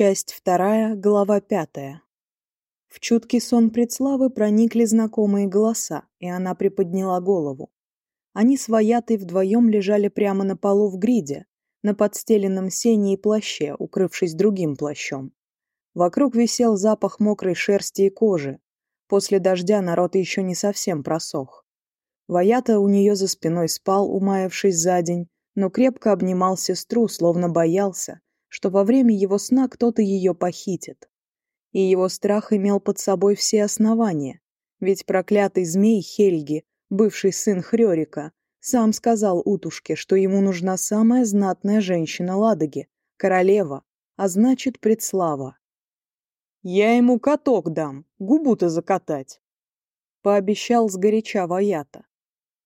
Часть вторая, глава пятая. В чуткий сон предславы проникли знакомые голоса, и она приподняла голову. Они с Ваятой вдвоем лежали прямо на полу в гриде, на подстеленном сене и плаще, укрывшись другим плащом. Вокруг висел запах мокрой шерсти и кожи. После дождя народ еще не совсем просох. Ваята у нее за спиной спал, умаявшись за день, но крепко обнимал сестру, словно боялся, что во время его сна кто-то ее похитит. И его страх имел под собой все основания, ведь проклятый змей Хельги, бывший сын Хрёрика, сам сказал Утушке, что ему нужна самая знатная женщина Ладоги, королева, а значит предслава. «Я ему каток дам, губу-то закатать», — пообещал сгоряча Ваята.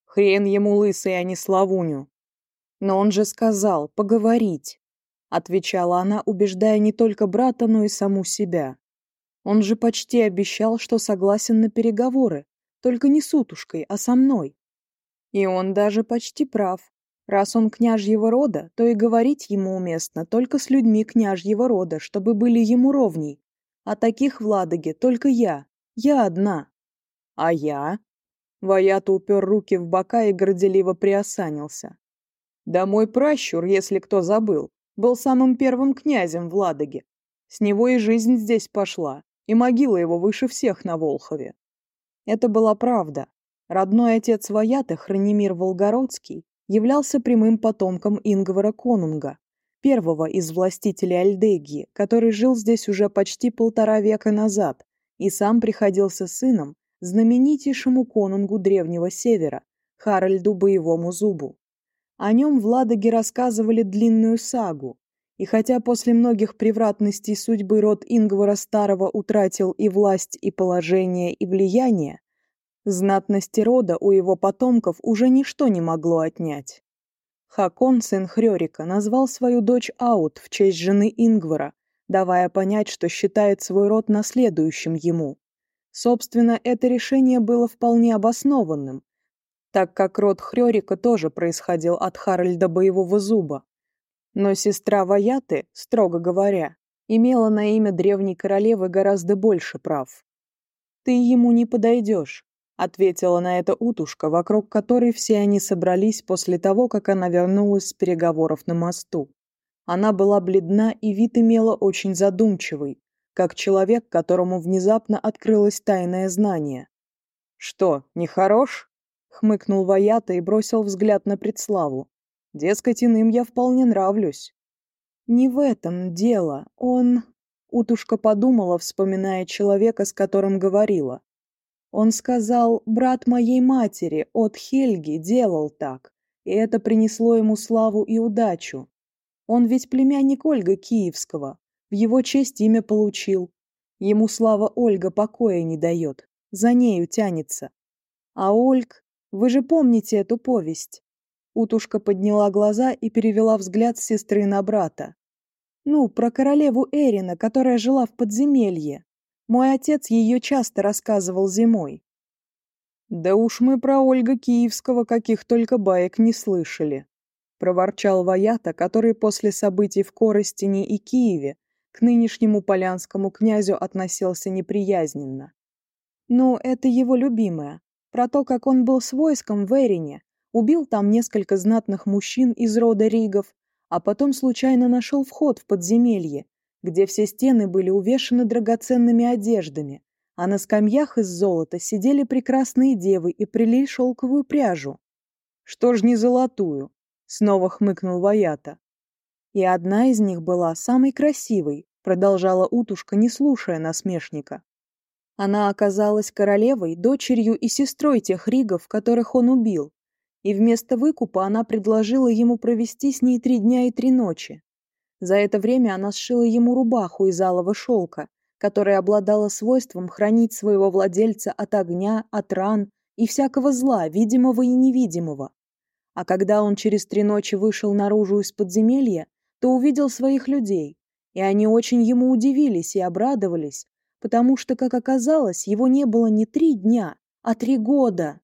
«Хрен ему лысый, а не славуню». «Но он же сказал, поговорить» отвечала она, убеждая не только брата, но и саму себя. Он же почти обещал, что согласен на переговоры, только не с утушкой, а со мной. И он даже почти прав. Раз он княжьего рода, то и говорить ему уместно только с людьми княжьего рода, чтобы были ему ровней. А таких в Ладоге только я. Я одна. А я? Ваята упер руки в бока и горделиво приосанился. Да мой пращур, если кто забыл был самым первым князем в Ладоге. С него и жизнь здесь пошла, и могила его выше всех на Волхове. Это была правда. Родной отец Ваята, Хранимир Волгородский, являлся прямым потомком Ингвара Конунга, первого из властителей Альдегии, который жил здесь уже почти полтора века назад и сам приходился сыном знаменитейшему конунгу Древнего Севера, Харальду Боевому Зубу. О нем в Ладоге рассказывали длинную сагу, и хотя после многих превратностей судьбы род Ингвара Старого утратил и власть, и положение, и влияние, знатности рода у его потомков уже ничто не могло отнять. Хакон, сын Хрёрика, назвал свою дочь Аут в честь жены Ингвара, давая понять, что считает свой род наследующим ему. Собственно, это решение было вполне обоснованным, так как род Хрёрика тоже происходил от Харальда Боевого Зуба. Но сестра Ваяты, строго говоря, имела на имя древней королевы гораздо больше прав. «Ты ему не подойдешь», — ответила на это утушка, вокруг которой все они собрались после того, как она вернулась с переговоров на мосту. Она была бледна и вид имела очень задумчивый, как человек, которому внезапно открылось тайное знание. «Что, нехорош?» хмыкнул Ваята и бросил взгляд на предславу. Дескать, иным я вполне нравлюсь. Не в этом дело. Он... Утушка подумала, вспоминая человека, с которым говорила. Он сказал, брат моей матери, от Хельги, делал так. И это принесло ему славу и удачу. Он ведь племянник Ольга Киевского. В его честь имя получил. Ему слава Ольга покоя не дает. За нею тянется. А Ольг вы же помните эту повесть?» Утушка подняла глаза и перевела взгляд с сестры на брата. «Ну, про королеву Эрина, которая жила в подземелье. Мой отец ее часто рассказывал зимой». «Да уж мы про Ольга Киевского каких только баек не слышали», проворчал Ваята, который после событий в Коростине и Киеве к нынешнему полянскому князю относился неприязненно. «Ну, это его любимая про то, как он был с войском в Эрине, убил там несколько знатных мужчин из рода Ригов, а потом случайно нашел вход в подземелье, где все стены были увешаны драгоценными одеждами, а на скамьях из золота сидели прекрасные девы и прили шелковую пряжу. «Что ж не золотую?» — снова хмыкнул Ваята. «И одна из них была самой красивой», — продолжала утушка, не слушая насмешника. Она оказалась королевой, дочерью и сестрой тех ригов, которых он убил, и вместо выкупа она предложила ему провести с ней три дня и три ночи. За это время она сшила ему рубаху из алого шелка, которая обладала свойством хранить своего владельца от огня, от ран и всякого зла, видимого и невидимого. А когда он через три ночи вышел наружу из подземелья, то увидел своих людей, и они очень ему удивились и обрадовались, потому что, как оказалось, его не было не три дня, а три года.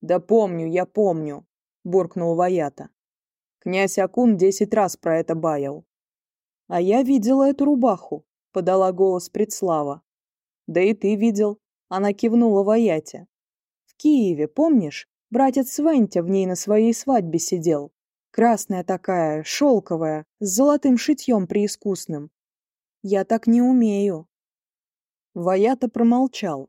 «Да помню, я помню», — буркнул Ваята. Князь Акун десять раз про это баял. «А я видела эту рубаху», — подала голос Предслава. «Да и ты видел», — она кивнула Ваяте. «В Киеве, помнишь, братец Свентя в ней на своей свадьбе сидел? Красная такая, шелковая, с золотым шитьем приискусным. Я так не умею. Ваята промолчал.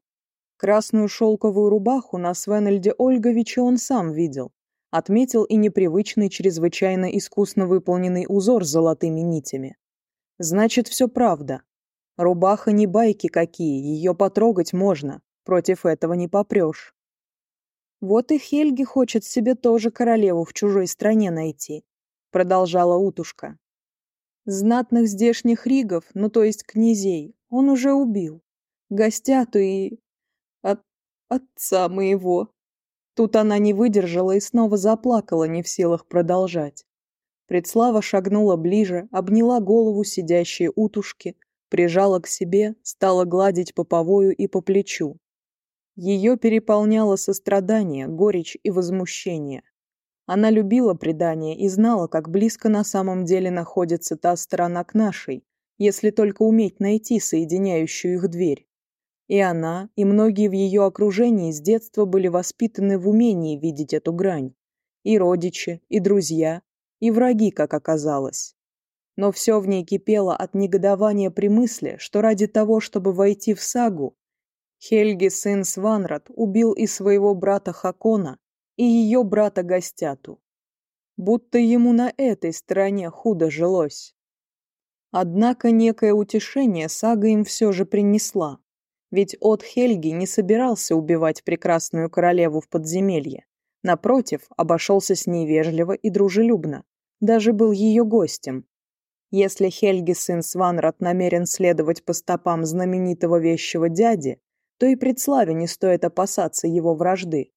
Красную шелковую рубаху на Свенельде Ольговиче он сам видел. Отметил и непривычный, чрезвычайно искусно выполненный узор с золотыми нитями. Значит, все правда. Рубаха не байки какие, ее потрогать можно. Против этого не попрешь. Вот и Хельги хочет себе тоже королеву в чужой стране найти, продолжала Утушка. Знатных здешних ригов, ну то есть князей, он уже убил гостят и... от... отца моего». Тут она не выдержала и снова заплакала, не в силах продолжать. Предслава шагнула ближе, обняла голову сидящей утушки, прижала к себе, стала гладить по повою и по плечу. Ее переполняло сострадание, горечь и возмущение. Она любила предание и знала, как близко на самом деле находится та сторона к нашей, если только уметь найти соединяющую их дверь. И она, и многие в ее окружении с детства были воспитаны в умении видеть эту грань. И родичи, и друзья, и враги, как оказалось. Но все в ней кипело от негодования при мысли, что ради того, чтобы войти в сагу, Хельги, сын Сванрад, убил и своего брата Хакона, и ее брата Гостяту. Будто ему на этой стороне худо жилось. Однако некое утешение сага им все же принесла ведь от Хельги не собирался убивать прекрасную королеву в подземелье. Напротив, обошелся с ней вежливо и дружелюбно. Даже был ее гостем. Если Хельги сын Сванрат намерен следовать по стопам знаменитого вещего дяди, то и предславе не стоит опасаться его вражды.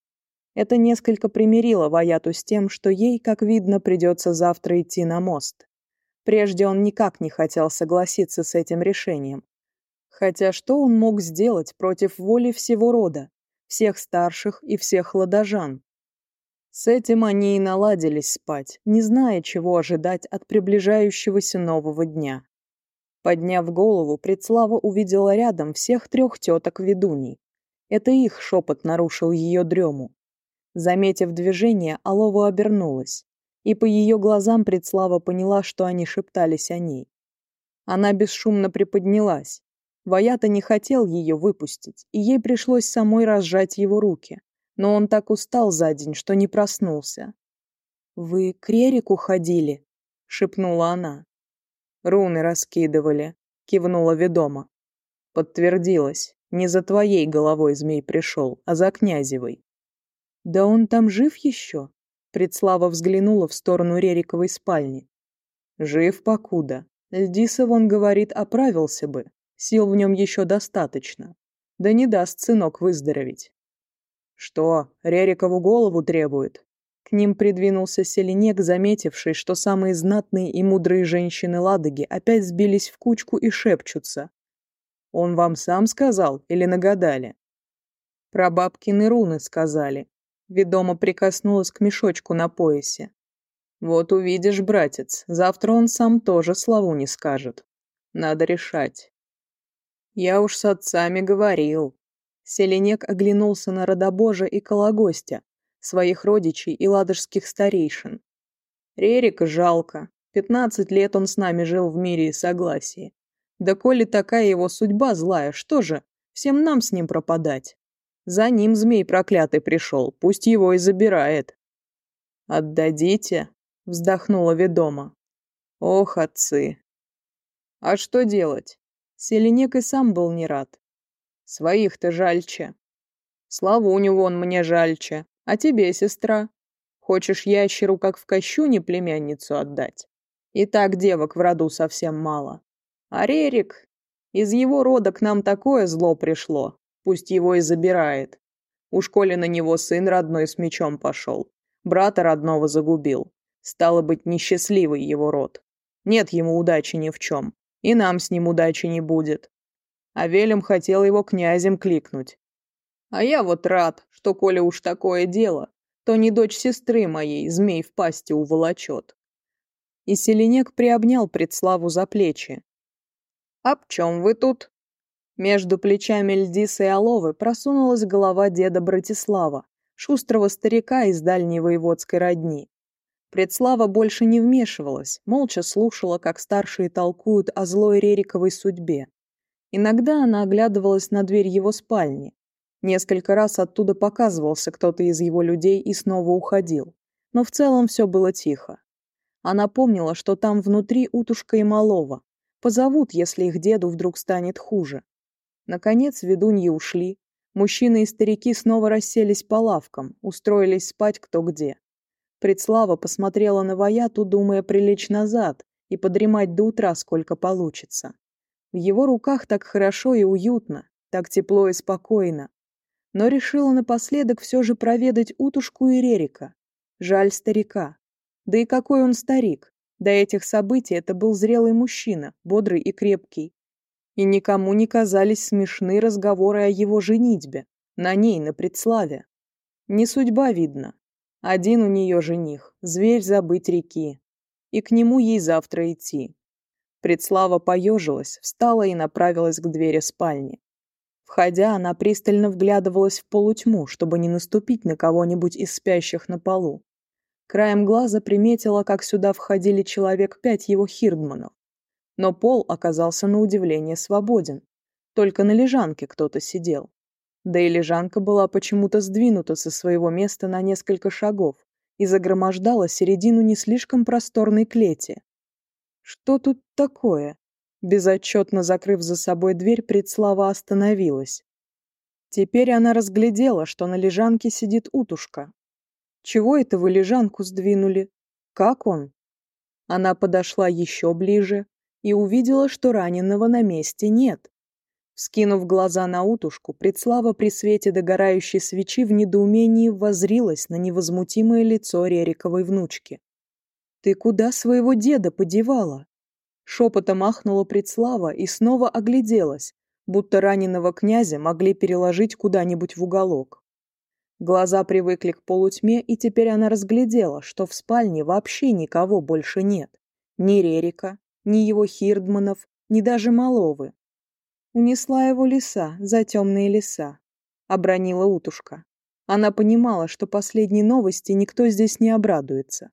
Это несколько примирило Ваяту с тем, что ей, как видно, придется завтра идти на мост. Прежде он никак не хотел согласиться с этим решением, Хотя что он мог сделать против воли всего рода, всех старших и всех ладожан? С этим они и наладились спать, не зная, чего ожидать от приближающегося нового дня. Подняв голову, Предслава увидела рядом всех трех теток ведуней. Это их шепот нарушил ее дрему. Заметив движение, Алова обернулась, и по ее глазам Предслава поняла, что они шептались о ней. Она бесшумно приподнялась, Ваята не хотел ее выпустить, и ей пришлось самой разжать его руки. Но он так устал за день, что не проснулся. «Вы к Рерику ходили?» — шепнула она. «Руны раскидывали», — кивнула Ведома. Подтвердилось. Не за твоей головой змей пришел, а за князевой. «Да он там жив еще?» Предслава взглянула в сторону Рериковой спальни. «Жив покуда. Льдиса, он говорит, оправился бы, Сил в нем еще достаточно. Да не даст сынок выздороветь. Что, Рерикову голову требует? К ним придвинулся Селенек, заметивший, что самые знатные и мудрые женщины Ладоги опять сбились в кучку и шепчутся. «Он вам сам сказал или нагадали?» «Про бабкины руны сказали». Ведомо прикоснулась к мешочку на поясе. «Вот увидишь, братец, завтра он сам тоже слову не скажет. Надо решать, «Я уж с отцами говорил». Селенек оглянулся на Родобожа и Кологостя, своих родичей и ладожских старейшин. Рерика жалко. Пятнадцать лет он с нами жил в мире и согласии. Да коли такая его судьба злая, что же, всем нам с ним пропадать? За ним змей проклятый пришел, пусть его и забирает. «Отдадите?» — вздохнула ведома. «Ох, Селенек и сам был не рад. Своих-то жальче. Славу у него он мне жальче. А тебе, сестра? Хочешь ящеру, как в кощуне, племянницу отдать? И так девок в роду совсем мало. А Рерик? Из его рода к нам такое зло пришло. Пусть его и забирает. У школе на него сын родной с мечом пошел. Брата родного загубил. Стало быть, несчастливый его род. Нет ему удачи ни в чем и нам с ним удачи не будет. А Велем хотел его князем кликнуть. А я вот рад, что, коли уж такое дело, то не дочь сестры моей змей в пасти уволочет. И Селенек приобнял предславу за плечи. «Об «А чем вы тут?» Между плечами Льдиса и Оловы просунулась голова деда Братислава, шустрого старика из дальней воеводской родни. Предслава больше не вмешивалась, молча слушала, как старшие толкуют о злой Рериковой судьбе. Иногда она оглядывалась на дверь его спальни. Несколько раз оттуда показывался кто-то из его людей и снова уходил. Но в целом все было тихо. Она помнила, что там внутри утушка и малова. Позовут, если их деду вдруг станет хуже. Наконец ведуньи ушли. Мужчины и старики снова расселись по лавкам, устроились спать кто где. Предслава посмотрела на Ваяту, думая прилечь назад и подремать до утра, сколько получится. В его руках так хорошо и уютно, так тепло и спокойно. Но решила напоследок все же проведать Утушку и Рерика. Жаль старика. Да и какой он старик. До этих событий это был зрелый мужчина, бодрый и крепкий. И никому не казались смешны разговоры о его женитьбе, на ней, на предславе. Не судьба, видно, один у нее жених, зверь забыть реки. И к нему ей завтра идти. Предслава поежилась, встала и направилась к двери спальни. Входя, она пристально вглядывалась в полутьму, чтобы не наступить на кого-нибудь из спящих на полу. Краем глаза приметила, как сюда входили человек пять его хирдманов. Но пол оказался на удивление свободен. Только на лежанке кто-то сидел. Да и лежанка была почему-то сдвинута со своего места на несколько шагов и загромождала середину не слишком просторной клети. Что тут такое? Безотчетно закрыв за собой дверь, предслава остановилась. Теперь она разглядела, что на лежанке сидит утушка. Чего это вы лежанку сдвинули? Как он? Она подошла еще ближе и увидела, что раненого на месте нет. Скинув глаза на утушку, Предслава при свете догорающей свечи в недоумении возрилась на невозмутимое лицо Рериковой внучки. «Ты куда своего деда подевала?» Шепотом махнула Предслава и снова огляделась, будто раненого князя могли переложить куда-нибудь в уголок. Глаза привыкли к полутьме, и теперь она разглядела, что в спальне вообще никого больше нет. Ни Рерика, ни его Хирдманов, ни даже Маловы. Унесла его леса, за темные леса. Обронила утушка. Она понимала, что последней новости никто здесь не обрадуется.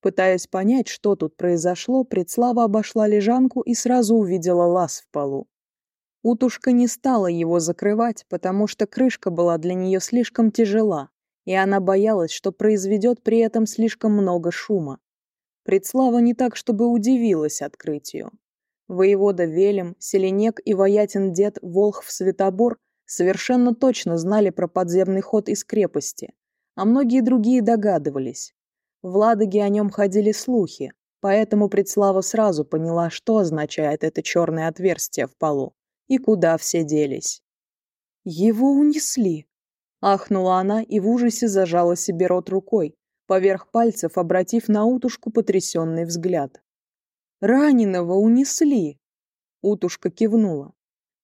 Пытаясь понять, что тут произошло, Предслава обошла лежанку и сразу увидела лаз в полу. Утушка не стала его закрывать, потому что крышка была для нее слишком тяжела, и она боялась, что произведет при этом слишком много шума. Предслава не так, чтобы удивилась открытию. воевода Велем, Селенек и воятин дед Волхв Святобор совершенно точно знали про подземный ход из крепости, а многие другие догадывались. В Ладоге о нем ходили слухи, поэтому Предслава сразу поняла, что означает это черное отверстие в полу и куда все делись. «Его унесли!» – ахнула она и в ужасе зажала себе рот рукой, поверх пальцев обратив на утушку потрясенный взгляд раненого унесли!» Утушка кивнула.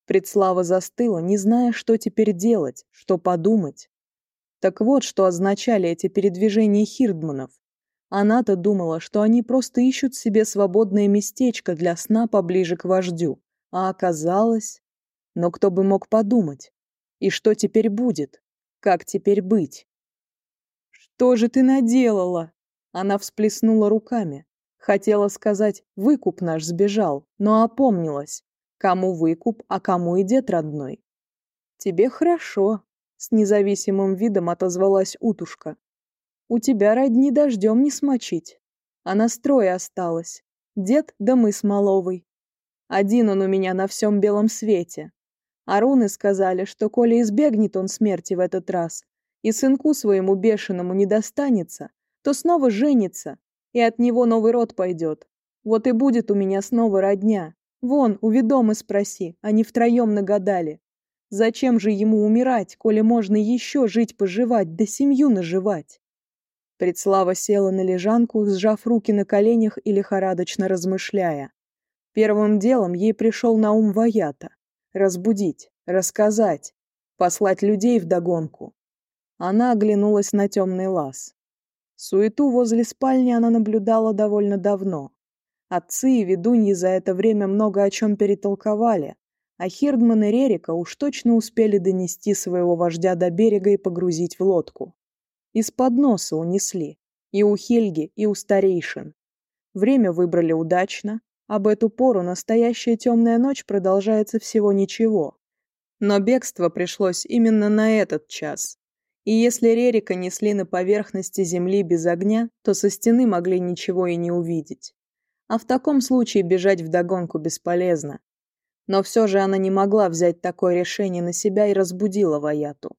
Предслава застыла, не зная, что теперь делать, что подумать. Так вот, что означали эти передвижения Хирдманов. Она-то думала, что они просто ищут себе свободное местечко для сна поближе к вождю. А оказалось... Но кто бы мог подумать? И что теперь будет? Как теперь быть? «Что же ты наделала?» Она всплеснула руками. Хотела сказать, выкуп наш сбежал, но опомнилась. Кому выкуп, а кому и дед родной. Тебе хорошо, с независимым видом отозвалась утушка. У тебя родни дождем не смочить. А настрое осталось. Дед да мы с Маловой. Один он у меня на всем белом свете. А руны сказали, что коли избегнет он смерти в этот раз, и сынку своему бешеному не достанется, то снова женится, и от него новый род пойдет. Вот и будет у меня снова родня. Вон, у ведомы спроси, они втроем нагадали. Зачем же ему умирать, коли можно еще жить-поживать, да семью наживать? Предслава села на лежанку, сжав руки на коленях и лихорадочно размышляя. Первым делом ей пришел на ум Ваята. Разбудить, рассказать, послать людей вдогонку. Она оглянулась на темный лаз. Суету возле спальни она наблюдала довольно давно. Отцы и ведуньи за это время много о чем перетолковали, а Хирдман и Рерика уж точно успели донести своего вождя до берега и погрузить в лодку. Из-под носа унесли. И у Хельги, и у старейшин. Время выбрали удачно. Об эту пору настоящая темная ночь продолжается всего ничего. Но бегство пришлось именно на этот час, и если Рерика несли на поверхности земли без огня, то со стены могли ничего и не увидеть. А в таком случае бежать вдогонку бесполезно. Но все же она не могла взять такое решение на себя и разбудила Ваяту.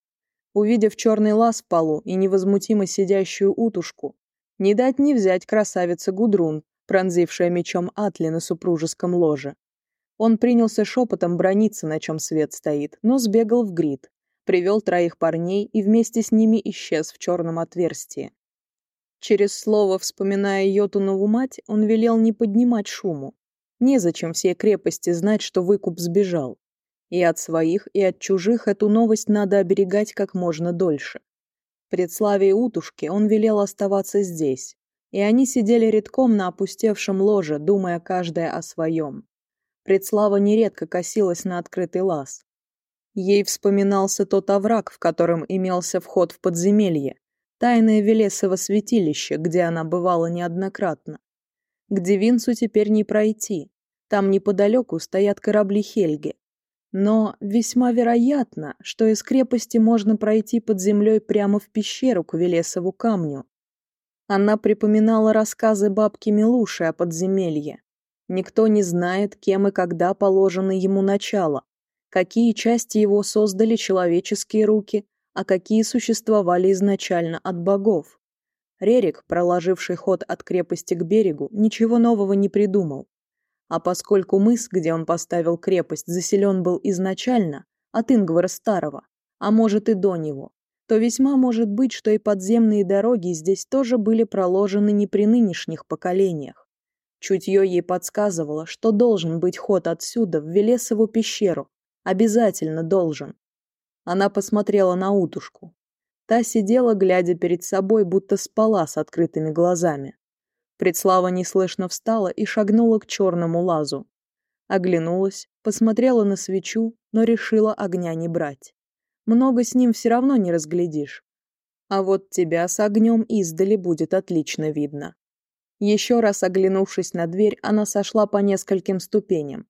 Увидев черный лаз в полу и невозмутимо сидящую утушку, не дать не взять красавица Гудрун, пронзившая мечом Атли на супружеском ложе. Он принялся шепотом брониться, на чем свет стоит, но сбегал в грид, привел троих парней и вместе с ними исчез в черном отверстии. Через слово, вспоминая Йотунову мать, он велел не поднимать шуму. Незачем всей крепости знать, что выкуп сбежал. И от своих, и от чужих эту новость надо оберегать как можно дольше. Предславие утушки он велел оставаться здесь, и они сидели редком на опустевшем ложе, думая каждое о своем. Предслава нередко косилась на открытый лаз. Ей вспоминался тот овраг, в котором имелся вход в подземелье, тайное Велесово святилище, где она бывала неоднократно. К Девинцу теперь не пройти, там неподалеку стоят корабли Хельги. Но весьма вероятно, что из крепости можно пройти под землей прямо в пещеру к Велесову камню. Она припоминала рассказы бабки Милуши о подземелье, Никто не знает, кем и когда положено ему начало, какие части его создали человеческие руки, а какие существовали изначально от богов. Рерик, проложивший ход от крепости к берегу, ничего нового не придумал. А поскольку мыс, где он поставил крепость, заселен был изначально, от Ингвара Старого, а может и до него, то весьма может быть, что и подземные дороги здесь тоже были проложены не при нынешних поколениях. Чутье ей подсказывало, что должен быть ход отсюда в Велесову пещеру, обязательно должен. Она посмотрела на утушку. Та сидела, глядя перед собой, будто спала с открытыми глазами. Предслава неслышно встала и шагнула к черному лазу. Оглянулась, посмотрела на свечу, но решила огня не брать. Много с ним все равно не разглядишь. А вот тебя с огнем издали будет отлично видно. Еще раз оглянувшись на дверь, она сошла по нескольким ступеням.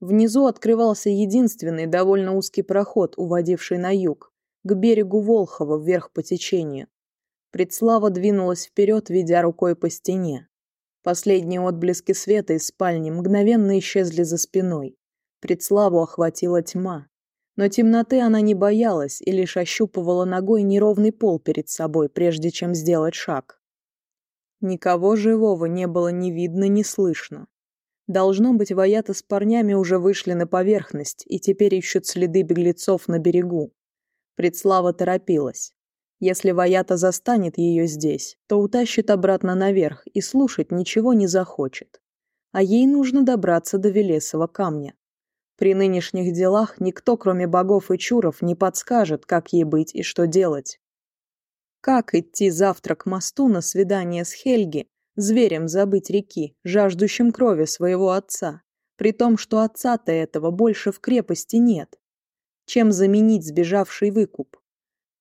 Внизу открывался единственный довольно узкий проход, уводивший на юг, к берегу Волхова вверх по течению. Предслава двинулась вперед, ведя рукой по стене. Последние отблески света из спальни мгновенно исчезли за спиной. Предславу охватила тьма. Но темноты она не боялась и лишь ощупывала ногой неровный пол перед собой, прежде чем сделать шаг. Никого живого не было ни видно, ни слышно должно быть воята с парнями уже вышли на поверхность и теперь ищут следы беглецов на берегу. Предслава торопилась. Если воята застанет ее здесь, то утащит обратно наверх и слушать ничего не захочет. А ей нужно добраться до Велесова камня. При нынешних делах никто, кроме богов и чуров, не подскажет, как ей быть и что делать. Как идти завтра к мосту на свидание с Хельги, зверем забыть реки, жаждущим крови своего отца, при том, что отца-то этого больше в крепости нет? Чем заменить сбежавший выкуп?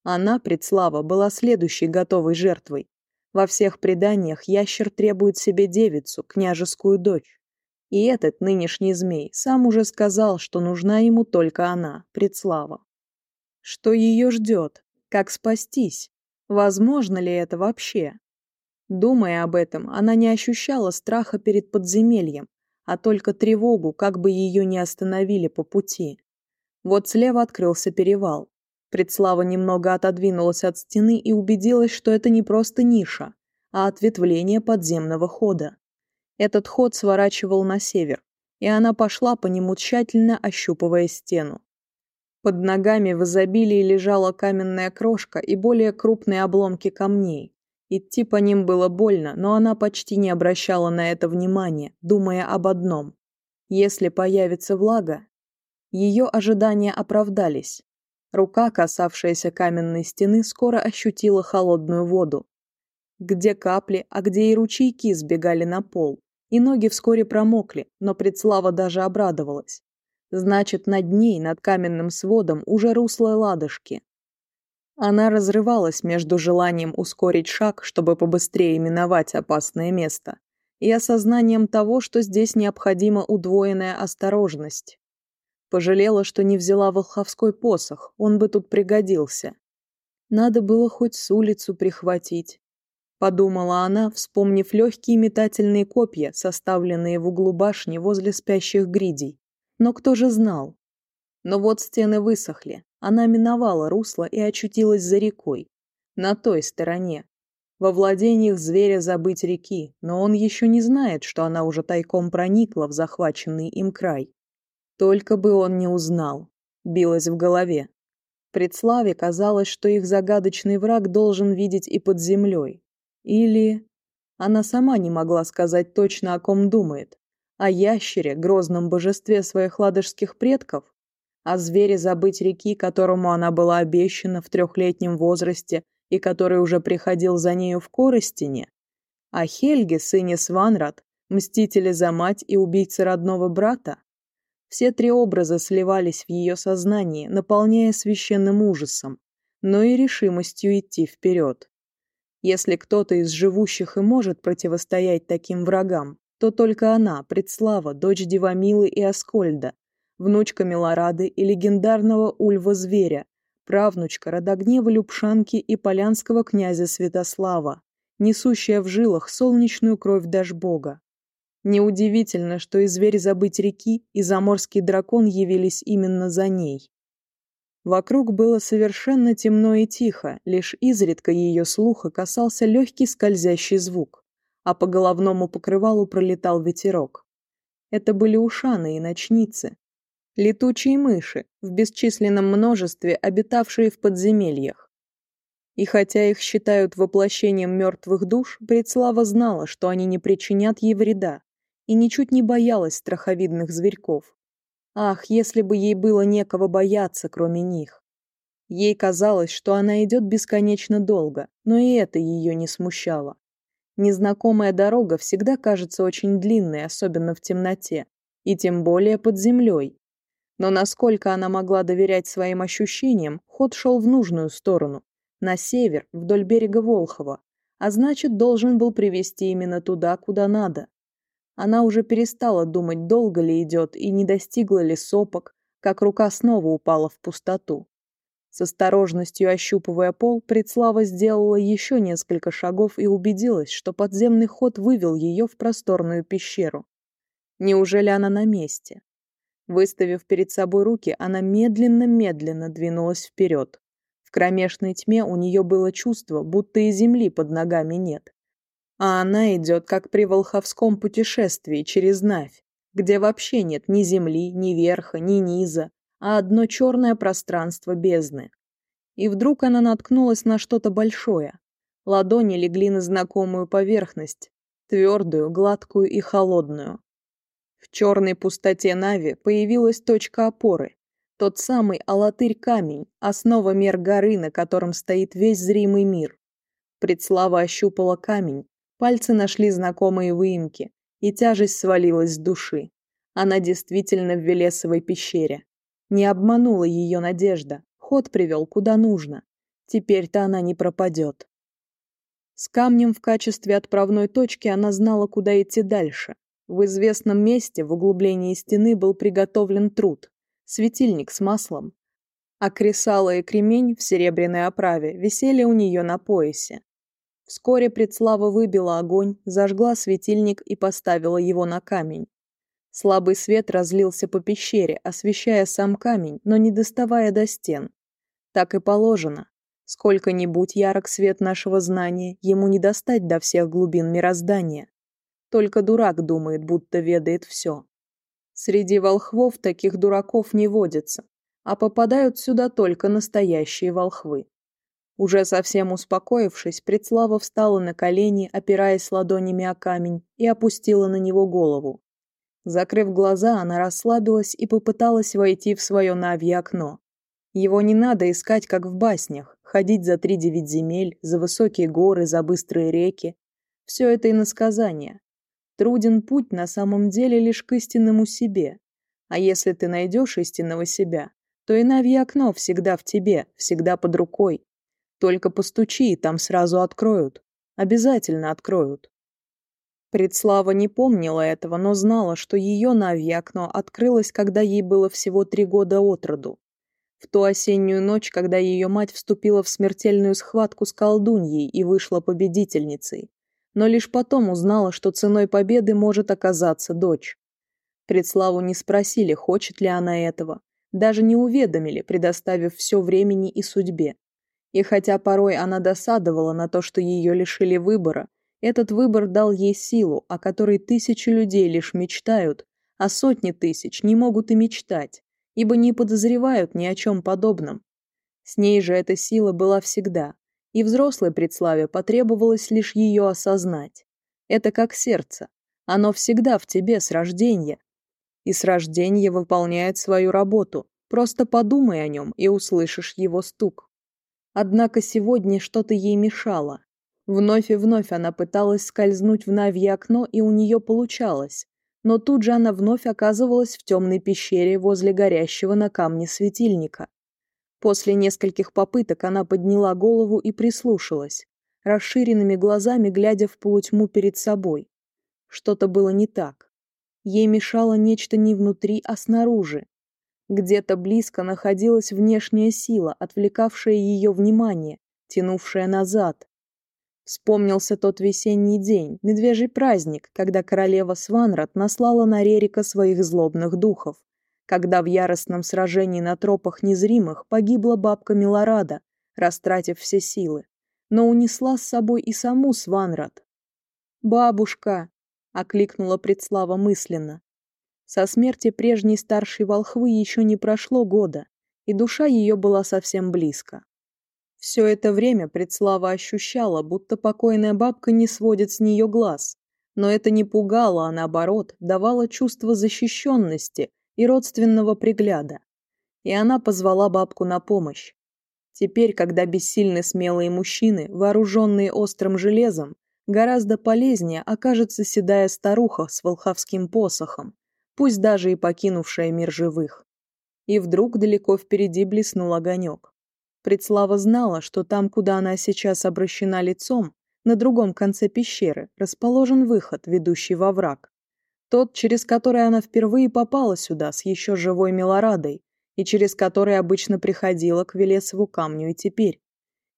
Она, предслава, была следующей готовой жертвой. Во всех преданиях ящер требует себе девицу, княжескую дочь. И этот нынешний змей сам уже сказал, что нужна ему только она, предслава. Что ее ждет? Как спастись? Возможно ли это вообще? Думая об этом, она не ощущала страха перед подземельем, а только тревогу, как бы ее не остановили по пути. Вот слева открылся перевал. Предслава немного отодвинулась от стены и убедилась, что это не просто ниша, а ответвление подземного хода. Этот ход сворачивал на север, и она пошла по нему, тщательно ощупывая стену. Под ногами в изобилии лежала каменная крошка и более крупные обломки камней. Идти по ним было больно, но она почти не обращала на это внимания, думая об одном. Если появится влага... Ее ожидания оправдались. Рука, касавшаяся каменной стены, скоро ощутила холодную воду. Где капли, а где и ручейки сбегали на пол. И ноги вскоре промокли, но предслава даже обрадовалась. Значит, над ней, над каменным сводом, уже русло ладошки. Она разрывалась между желанием ускорить шаг, чтобы побыстрее миновать опасное место, и осознанием того, что здесь необходима удвоенная осторожность. Пожалела, что не взяла волховской посох, он бы тут пригодился. Надо было хоть с улицу прихватить. Подумала она, вспомнив легкие метательные копья, составленные в углу башни возле спящих гридей. Но кто же знал? Но вот стены высохли, она миновала русло и очутилась за рекой, на той стороне. Во владениях зверя забыть реки, но он еще не знает, что она уже тайком проникла в захваченный им край. Только бы он не узнал, билось в голове. Предславе казалось, что их загадочный враг должен видеть и под землей. Или... Она сама не могла сказать точно, о ком думает. О ящере, грозном божестве своих ладожских предков, О звере забыть реки, которому она была обещана в трехлетнем возрасте и который уже приходил за нею в Коростине? О Хельге, сыне Сванрад, мстителе за мать и убийце родного брата? Все три образа сливались в ее сознании, наполняя священным ужасом, но и решимостью идти вперед. Если кто-то из живущих и может противостоять таким врагам, то только она, Предслава, дочь Девамилы и Аскольда, внучка Милорады и легендарного Ульва-зверя, правнучка родогнева Любшанки и полянского князя Святослава, несущая в жилах солнечную кровь Дашбога. Неудивительно, что и зверь забыть реки, и заморский дракон явились именно за ней. Вокруг было совершенно темно и тихо, лишь изредка ее слуха касался легкий скользящий звук, а по головному покрывалу пролетал ветерок. Это были ушаны и ночницы, летучие мыши, в бесчисленном множестве обитавшие в подземельях. И хотя их считают воплощением мертвых душ, Предслава знала, что они не причинят ей вреда, и ничуть не боялась страховидных зверьков. Ах, если бы ей было некого бояться, кроме них. Ей казалось, что она идет бесконечно долго, но и это ее не смущало. Незнакомая дорога всегда кажется очень длинной, особенно в темноте, и тем более под землей, но насколько она могла доверять своим ощущениям, ход шел в нужную сторону, на север, вдоль берега Волхова, а значит, должен был привести именно туда, куда надо. Она уже перестала думать, долго ли идет и не достигла ли сопок, как рука снова упала в пустоту. С осторожностью ощупывая пол, Предслава сделала еще несколько шагов и убедилась, что подземный ход вывел ее в просторную пещеру. Неужели она на месте? Выставив перед собой руки, она медленно-медленно двинулась вперед. В кромешной тьме у нее было чувство, будто и земли под ногами нет. А она идет, как при волховском путешествии через Навь, где вообще нет ни земли, ни верха, ни низа, а одно черное пространство бездны. И вдруг она наткнулась на что-то большое. Ладони легли на знакомую поверхность, твердую, гладкую и холодную. В черной пустоте Нави появилась точка опоры. Тот самый Алатырь-камень, основа мер горы, на котором стоит весь зримый мир. Предслава ощупала камень, пальцы нашли знакомые выемки, и тяжесть свалилась с души. Она действительно в Велесовой пещере. Не обманула ее надежда, ход привел куда нужно. Теперь-то она не пропадет. С камнем в качестве отправной точки она знала, куда идти дальше. В известном месте в углублении стены был приготовлен труд, светильник с маслом, а кресало и кремень в серебряной оправе висели у нее на поясе. Вскоре предслава выбила огонь, зажгла светильник и поставила его на камень. Слабый свет разлился по пещере, освещая сам камень, но не доставая до стен. Так и положено. Сколько-нибудь ярок свет нашего знания ему не достать до всех глубин мироздания. Только дурак думает, будто ведает все. Среди волхвов таких дураков не водится, а попадают сюда только настоящие волхвы. Уже совсем успокоившись, Предслава встала на колени, опираясь ладонями о камень, и опустила на него голову. Закрыв глаза, она расслабилась и попыталась войти в свое навье окно. Его не надо искать, как в баснях, ходить за три девять земель, за высокие горы, за быстрые реки. Все это и насказание труден путь на самом деле лишь к истинному себе. А если ты найдешь истинного себя, то и Инавье окно всегда в тебе, всегда под рукой. Только постучи, и там сразу откроют. Обязательно откроют. Предслава не помнила этого, но знала, что ее Навье окно открылось, когда ей было всего три года от роду. В ту осеннюю ночь, когда ее мать вступила в смертельную схватку с колдуньей и вышла победительницей но лишь потом узнала, что ценой победы может оказаться дочь. Предславу не спросили, хочет ли она этого, даже не уведомили, предоставив все времени и судьбе. И хотя порой она досадовала на то, что ее лишили выбора, этот выбор дал ей силу, о которой тысячи людей лишь мечтают, а сотни тысяч не могут и мечтать, ибо не подозревают ни о чем подобном. С ней же эта сила была всегда, и взрослой предславе потребовалось лишь ее осознать. Это как сердце. Оно всегда в тебе с рождения. И с рождения выполняет свою работу. Просто подумай о нем и услышишь его стук. Однако сегодня что-то ей мешало. Вновь и вновь она пыталась скользнуть в Навье окно, и у нее получалось. Но тут же она вновь оказывалась в темной пещере возле горящего на камне светильника. После нескольких попыток она подняла голову и прислушалась, расширенными глазами глядя в полутьму перед собой. Что-то было не так. Ей мешало нечто не внутри, а снаружи. Где-то близко находилась внешняя сила, отвлекавшая ее внимание, тянувшая назад. Вспомнился тот весенний день, медвежий праздник, когда королева Сванрат наслала на Рерика своих злобных духов когда в яростном сражении на тропах незримых погибла бабка Милорада, растратив все силы, но унесла с собой и саму Сванрад. «Бабушка!» — окликнула предслава мысленно. Со смерти прежней старшей волхвы еще не прошло года, и душа ее была совсем близко. Все это время предслава ощущала, будто покойная бабка не сводит с нее глаз, но это не пугало, а наоборот, давало чувство защищенности, и родственного пригляда, и она позвала бабку на помощь. Теперь, когда бессильны смелые мужчины, вооруженные острым железом, гораздо полезнее окажется седая старуха с волхавским посохом, пусть даже и покинувшая мир живых. И вдруг далеко впереди блеснул огонек. Предслава знала, что там, куда она сейчас обращена лицом, на другом конце пещеры, расположен выход, ведущий во враг. Тот, через который она впервые попала сюда с еще живой Милорадой, и через который обычно приходила к Велесову камню и теперь.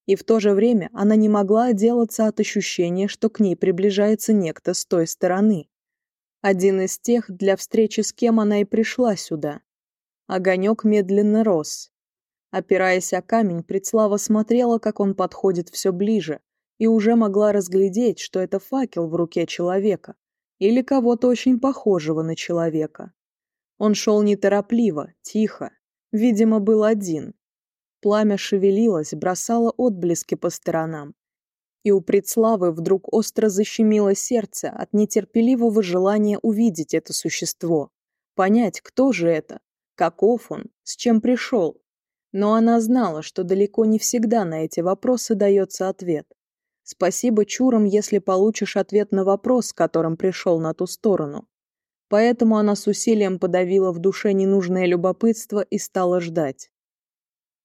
И в то же время она не могла отделаться от ощущения, что к ней приближается некто с той стороны. Один из тех, для встречи с кем она и пришла сюда. Огонек медленно рос. Опираясь о камень, Предслава смотрела, как он подходит все ближе, и уже могла разглядеть, что это факел в руке человека, или кого-то очень похожего на человека. Он шел неторопливо, тихо, видимо, был один. Пламя шевелилось, бросало отблески по сторонам. И у Предславы вдруг остро защемило сердце от нетерпеливого желания увидеть это существо, понять, кто же это, каков он, с чем пришел. Но она знала, что далеко не всегда на эти вопросы дается ответ. Спасибо чурам, если получишь ответ на вопрос, которым пришел на ту сторону. Поэтому она с усилием подавила в душе ненужное любопытство и стала ждать.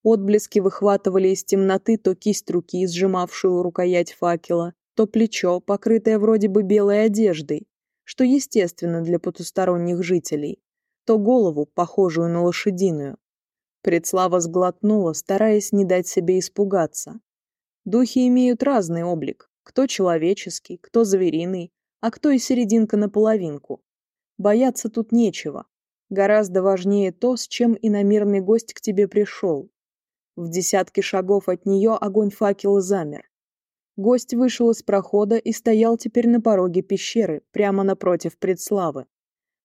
Отблески выхватывали из темноты то кисть руки, сжимавшую рукоять факела, то плечо, покрытое вроде бы белой одеждой, что естественно для потусторонних жителей, то голову, похожую на лошадиную. Предслава сглотнула, стараясь не дать себе испугаться, Духи имеют разный облик, кто человеческий, кто звериный, а кто и серединка наполовинку. Бояться тут нечего. Гораздо важнее то, с чем иномирный гость к тебе пришел. В десятке шагов от нее огонь факела замер. Гость вышел из прохода и стоял теперь на пороге пещеры, прямо напротив предславы.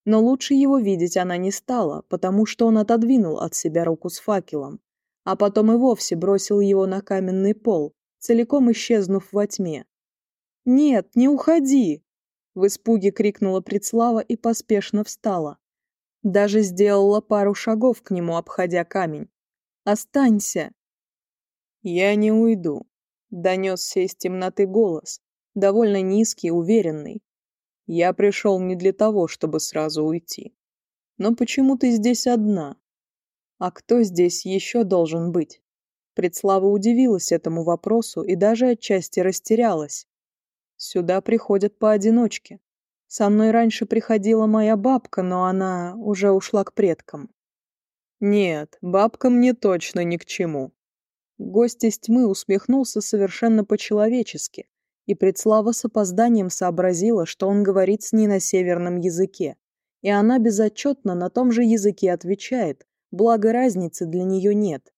Но лучше его видеть она не стала, потому что он отодвинул от себя руку с факелом, а потом и вовсе бросил его на каменный пол, целиком исчезнув во тьме. «Нет, не уходи!» — в испуге крикнула Предслава и поспешно встала. Даже сделала пару шагов к нему, обходя камень. «Останься!» «Я не уйду», — донесся из темноты голос, довольно низкий, уверенный. «Я пришел не для того, чтобы сразу уйти. Но почему ты здесь одна? А кто здесь еще должен быть?» Предслава удивилась этому вопросу и даже отчасти растерялась. Сюда приходят поодиночке. Со мной раньше приходила моя бабка, но она уже ушла к предкам. Нет, бабка мне точно ни к чему. Гость из тьмы усмехнулся совершенно по-человечески, и Предслава с опозданием сообразила, что он говорит с ней на северном языке, и она безотчетно на том же языке отвечает, благо разницы для нее нет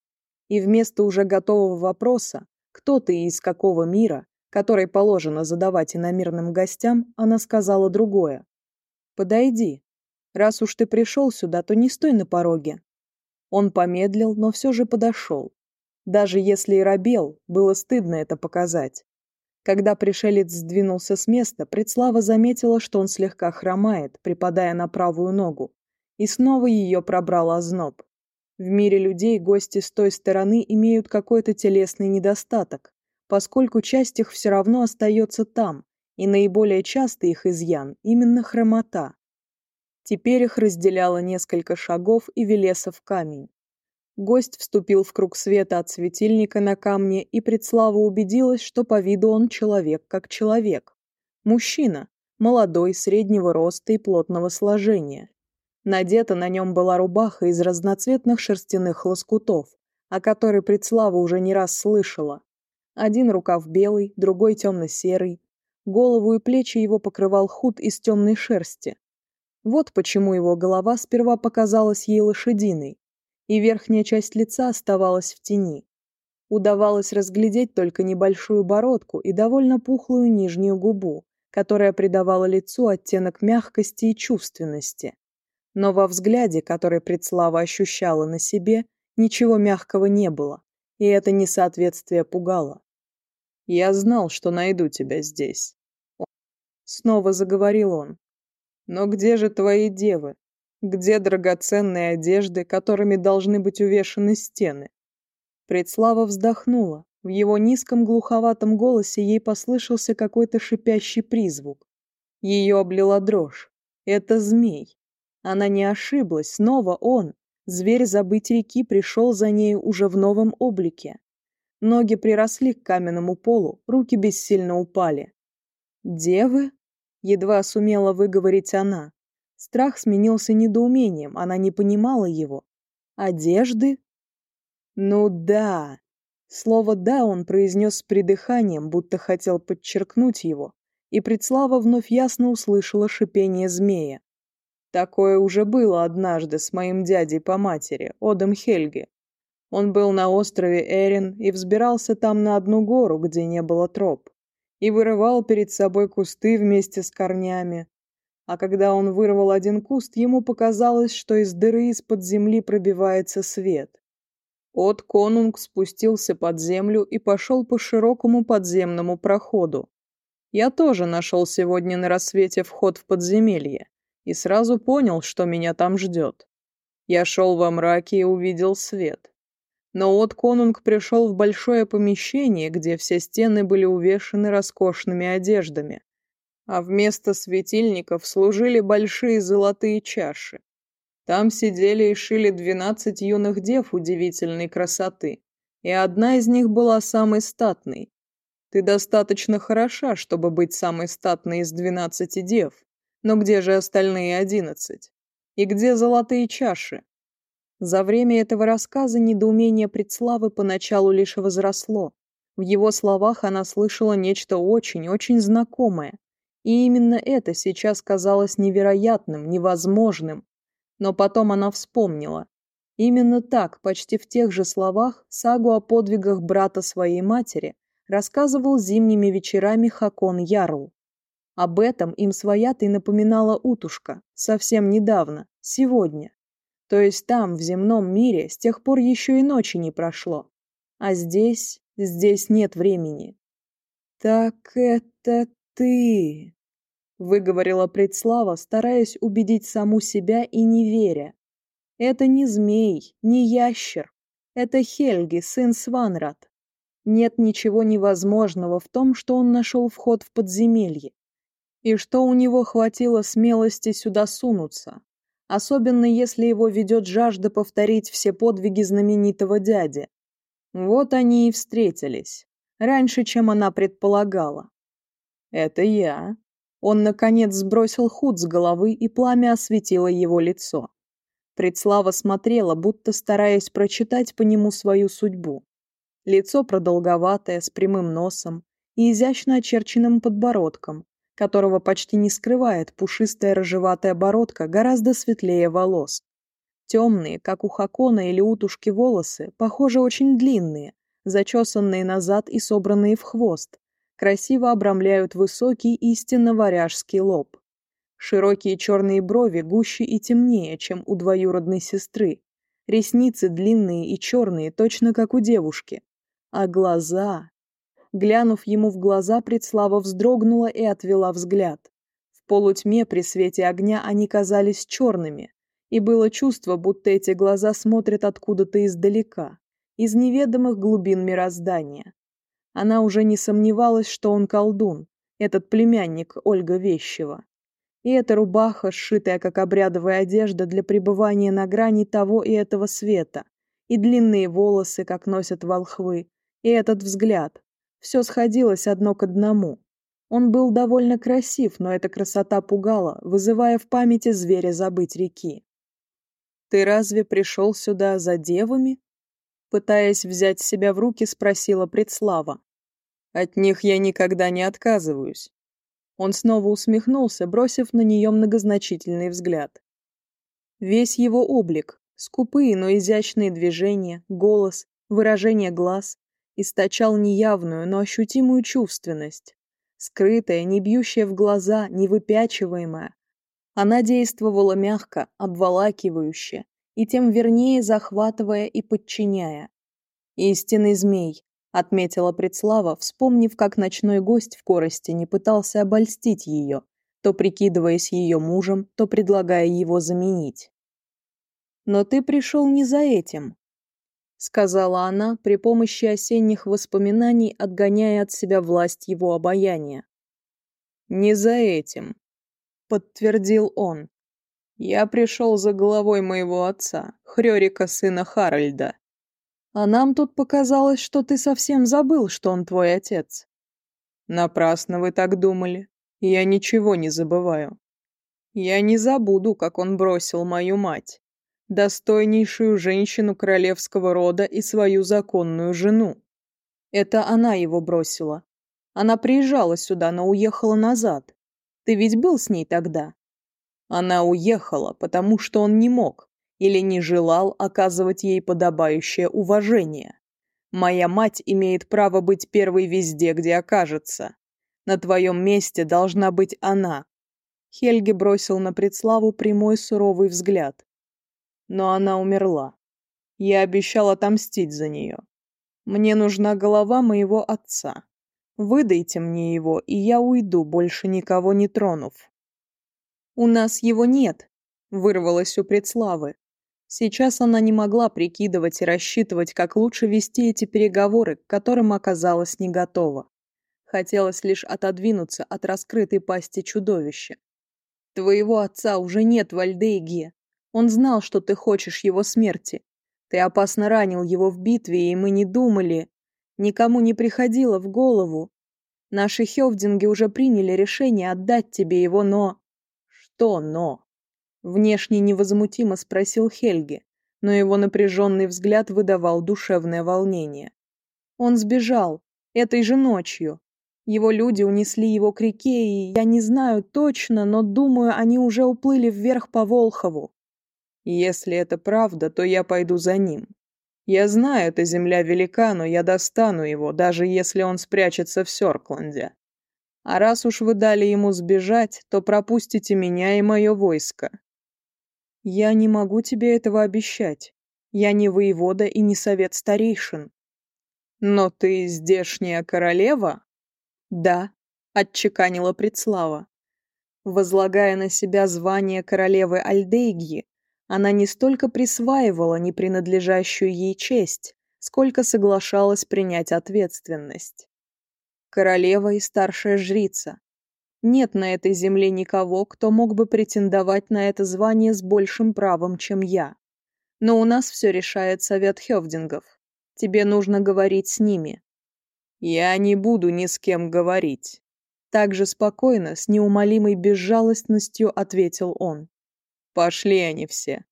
и вместо уже готового вопроса «Кто ты и из какого мира?», который положено задавать иномирным гостям, она сказала другое. «Подойди. Раз уж ты пришел сюда, то не стой на пороге». Он помедлил, но все же подошел. Даже если и робел, было стыдно это показать. Когда пришелец сдвинулся с места, Предслава заметила, что он слегка хромает, припадая на правую ногу, и снова ее пробрал озноб. В мире людей гости с той стороны имеют какой-то телесный недостаток, поскольку часть их все равно остается там, и наиболее частый их изъян – именно хромота. Теперь их разделяло несколько шагов и Велесов камень. Гость вступил в круг света от светильника на камне, и Предслава убедилась, что по виду он человек как человек. Мужчина, молодой, Надета на нем была рубаха из разноцветных шерстяных лоскутов, о которой Предслава уже не раз слышала. Один рукав белый, другой темно-серый. Голову и плечи его покрывал худ из темной шерсти. Вот почему его голова сперва показалась ей лошадиной, и верхняя часть лица оставалась в тени. Удавалось разглядеть только небольшую бородку и довольно пухлую нижнюю губу, которая придавала лицу оттенок мягкости и чувственности но во взгляде, который Предслава ощущала на себе, ничего мягкого не было, и это несоответствие пугало. «Я знал, что найду тебя здесь», — снова заговорил он. «Но где же твои девы? Где драгоценные одежды, которыми должны быть увешаны стены?» Предслава вздохнула. В его низком глуховатом голосе ей послышался какой-то шипящий призвук. Ее облила дрожь. «Это змей. Она не ошиблась, снова он, зверь забыть реки, пришел за ней уже в новом облике. Ноги приросли к каменному полу, руки бессильно упали. «Девы?» — едва сумела выговорить она. Страх сменился недоумением, она не понимала его. «Одежды?» «Ну да!» Слово «да» он произнес с придыханием, будто хотел подчеркнуть его, и Предслава вновь ясно услышала шипение змея. Такое уже было однажды с моим дядей по матери, Одом Хельги. Он был на острове Эрин и взбирался там на одну гору, где не было троп, и вырывал перед собой кусты вместе с корнями. А когда он вырвал один куст, ему показалось, что из дыры из-под земли пробивается свет. От Конунг спустился под землю и пошел по широкому подземному проходу. Я тоже нашел сегодня на рассвете вход в подземелье и сразу понял, что меня там ждет. Я шел во мраке и увидел свет. Но от конунг пришел в большое помещение, где все стены были увешаны роскошными одеждами, а вместо светильников служили большие золотые чаши. Там сидели и шили двенадцать юных дев удивительной красоты, и одна из них была самой статной. Ты достаточно хороша, чтобы быть самой статной из двенадцати дев, но где же остальные одиннадцать? И где золотые чаши? За время этого рассказа недоумение предславы поначалу лишь возросло. В его словах она слышала нечто очень-очень знакомое, и именно это сейчас казалось невероятным, невозможным. Но потом она вспомнила. Именно так, почти в тех же словах, сагу о подвигах брата своей матери рассказывал зимними вечерами Хакон Ярл. Об этом им своятой напоминала утушка совсем недавно, сегодня. То есть там, в земном мире, с тех пор еще и ночи не прошло. А здесь, здесь нет времени. «Так это ты!» — выговорила предслава, стараясь убедить саму себя и не веря. «Это не змей, не ящер. Это Хельги, сын Сванрад. Нет ничего невозможного в том, что он нашел вход в подземелье и что у него хватило смелости сюда сунуться, особенно если его ведет жажда повторить все подвиги знаменитого дяди. Вот они и встретились, раньше, чем она предполагала. «Это я». Он, наконец, сбросил худ с головы, и пламя осветило его лицо. Предслава смотрела, будто стараясь прочитать по нему свою судьбу. Лицо продолговатое, с прямым носом и изящно очерченным подбородком, которого почти не скрывает пушистая рыжеватая бородка гораздо светлее волос. Темные, как у Хакона или утушки волосы, похоже, очень длинные, зачесанные назад и собранные в хвост, красиво обрамляют высокий истинно варяжский лоб. Широкие черные брови гуще и темнее, чем у двоюродной сестры. Ресницы длинные и черные, точно как у девушки. А глаза глянув ему в глаза, Предслава вздрогнула и отвела взгляд. В полутьме при свете огня они казались черными, и было чувство, будто эти глаза смотрят откуда-то издалека, из неведомых глубин мироздания. Она уже не сомневалась, что он колдун, этот племянник Ольга Вещева. И эта рубаха, сшитая как обрядовая одежда для пребывания на грани того и этого света, и длинные волосы, как носят волхвы, и этот взгляд, все сходилось одно к одному. Он был довольно красив, но эта красота пугала, вызывая в памяти зверя забыть реки. «Ты разве пришел сюда за девами?» Пытаясь взять себя в руки, спросила Предслава. «От них я никогда не отказываюсь». Он снова усмехнулся, бросив на нее многозначительный взгляд. Весь его облик, скупые, но изящные движения, голос, выражение глаз, источал неявную, но ощутимую чувственность. Скрытая, не бьющая в глаза, не выпячиваемая. Она действовала мягко, обволакивающе, и тем вернее захватывая и подчиняя. «Истинный змей», — отметила Предслава, вспомнив, как ночной гость в корости не пытался обольстить ее, то прикидываясь ее мужем, то предлагая его заменить. «Но ты пришел не за этим», сказала она при помощи осенних воспоминаний, отгоняя от себя власть его обаяния. «Не за этим», — подтвердил он. «Я пришел за головой моего отца, Хрёрика сына Харальда. А нам тут показалось, что ты совсем забыл, что он твой отец». «Напрасно вы так думали. Я ничего не забываю. Я не забуду, как он бросил мою мать достойнейшую женщину королевского рода и свою законную жену. Это она его бросила. Она приезжала сюда, но уехала назад. Ты ведь был с ней тогда? Она уехала, потому что он не мог или не желал оказывать ей подобающее уважение. Моя мать имеет право быть первой везде, где окажется. На твоем месте должна быть она». Хельги бросил на Предславу прямой суровый взгляд но она умерла. Я обещал отомстить за нее. Мне нужна голова моего отца. Выдайте мне его, и я уйду, больше никого не тронув. У нас его нет, вырвалась у предславы. Сейчас она не могла прикидывать и рассчитывать, как лучше вести эти переговоры, к которым оказалась не готова. Хотелось лишь отодвинуться от раскрытой пасти чудовища. «Твоего отца уже нет в Альдейге. Он знал, что ты хочешь его смерти. Ты опасно ранил его в битве, и мы не думали. Никому не приходило в голову. Наши хевдинги уже приняли решение отдать тебе его, но...» «Что «но»?» Внешне невозмутимо спросил Хельги, но его напряженный взгляд выдавал душевное волнение. Он сбежал, этой же ночью. Его люди унесли его к реке, и я не знаю точно, но думаю, они уже уплыли вверх по Волхову. Если это правда, то я пойду за ним. Я знаю, эта земля велика, но я достану его, даже если он спрячется в Сёркланде. А раз уж вы дали ему сбежать, то пропустите меня и мое войско. Я не могу тебе этого обещать. Я не воевода и не совет старейшин. Но ты здешняя королева? Да, отчеканила предслава. Возлагая на себя звание королевы Альдейги, она не столько присваивала непринадлежащую ей честь, сколько соглашалась принять ответственность. Королева и старшая жрица. Нет на этой земле никого, кто мог бы претендовать на это звание с большим правом, чем я. Но у нас все решает совет Хевдингов. Тебе нужно говорить с ними. Я не буду ни с кем говорить. Так же спокойно, с неумолимой безжалостностью ответил он. Пошли они все.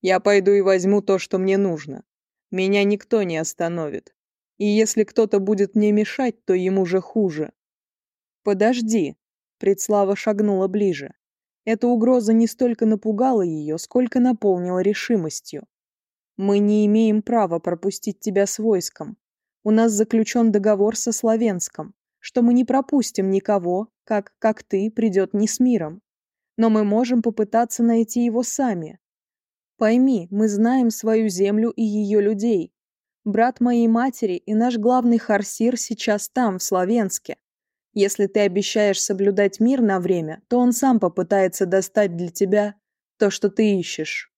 Я пойду и возьму то, что мне нужно. Меня никто не остановит. И если кто-то будет мне мешать, то ему же хуже. Подожди. Предслава шагнула ближе. Эта угроза не столько напугала ее, сколько наполнила решимостью. «Мы не имеем права пропустить тебя с войском. У нас заключен договор со Славенском, что мы не пропустим никого, как, как ты, придет не с миром но мы можем попытаться найти его сами. Пойми, мы знаем свою землю и ее людей. Брат моей матери и наш главный харсир сейчас там, в Словенске. Если ты обещаешь соблюдать мир на время, то он сам попытается достать для тебя то, что ты ищешь.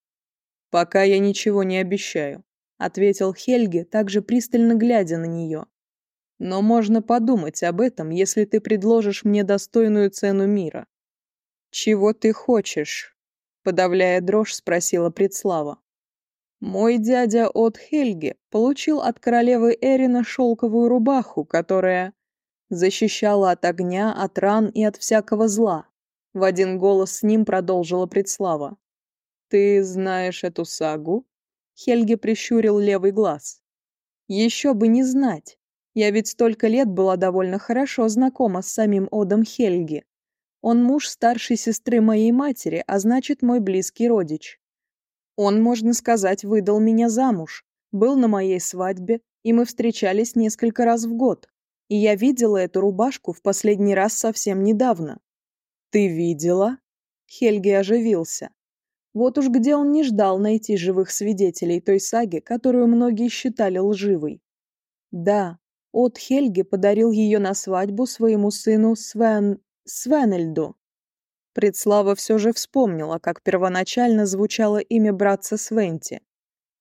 «Пока я ничего не обещаю», — ответил Хельги, также пристально глядя на нее. «Но можно подумать об этом, если ты предложишь мне достойную цену мира». «Чего ты хочешь?» — подавляя дрожь, спросила предслава. «Мой дядя от Хельги получил от королевы Эрина шелковую рубаху, которая защищала от огня, от ран и от всякого зла», — в один голос с ним продолжила предслава. «Ты знаешь эту сагу?» — Хельги прищурил левый глаз. «Еще бы не знать. Я ведь столько лет была довольно хорошо знакома с самим Одом Хельги. Он муж старшей сестры моей матери, а значит, мой близкий родич. Он, можно сказать, выдал меня замуж, был на моей свадьбе, и мы встречались несколько раз в год. И я видела эту рубашку в последний раз совсем недавно. «Ты видела?» Хельги оживился. Вот уж где он не ждал найти живых свидетелей той саги, которую многие считали лживой. Да, от Хельги подарил ее на свадьбу своему сыну Свен Свенельду. Предслава все же вспомнила, как первоначально звучало имя братца Свенти.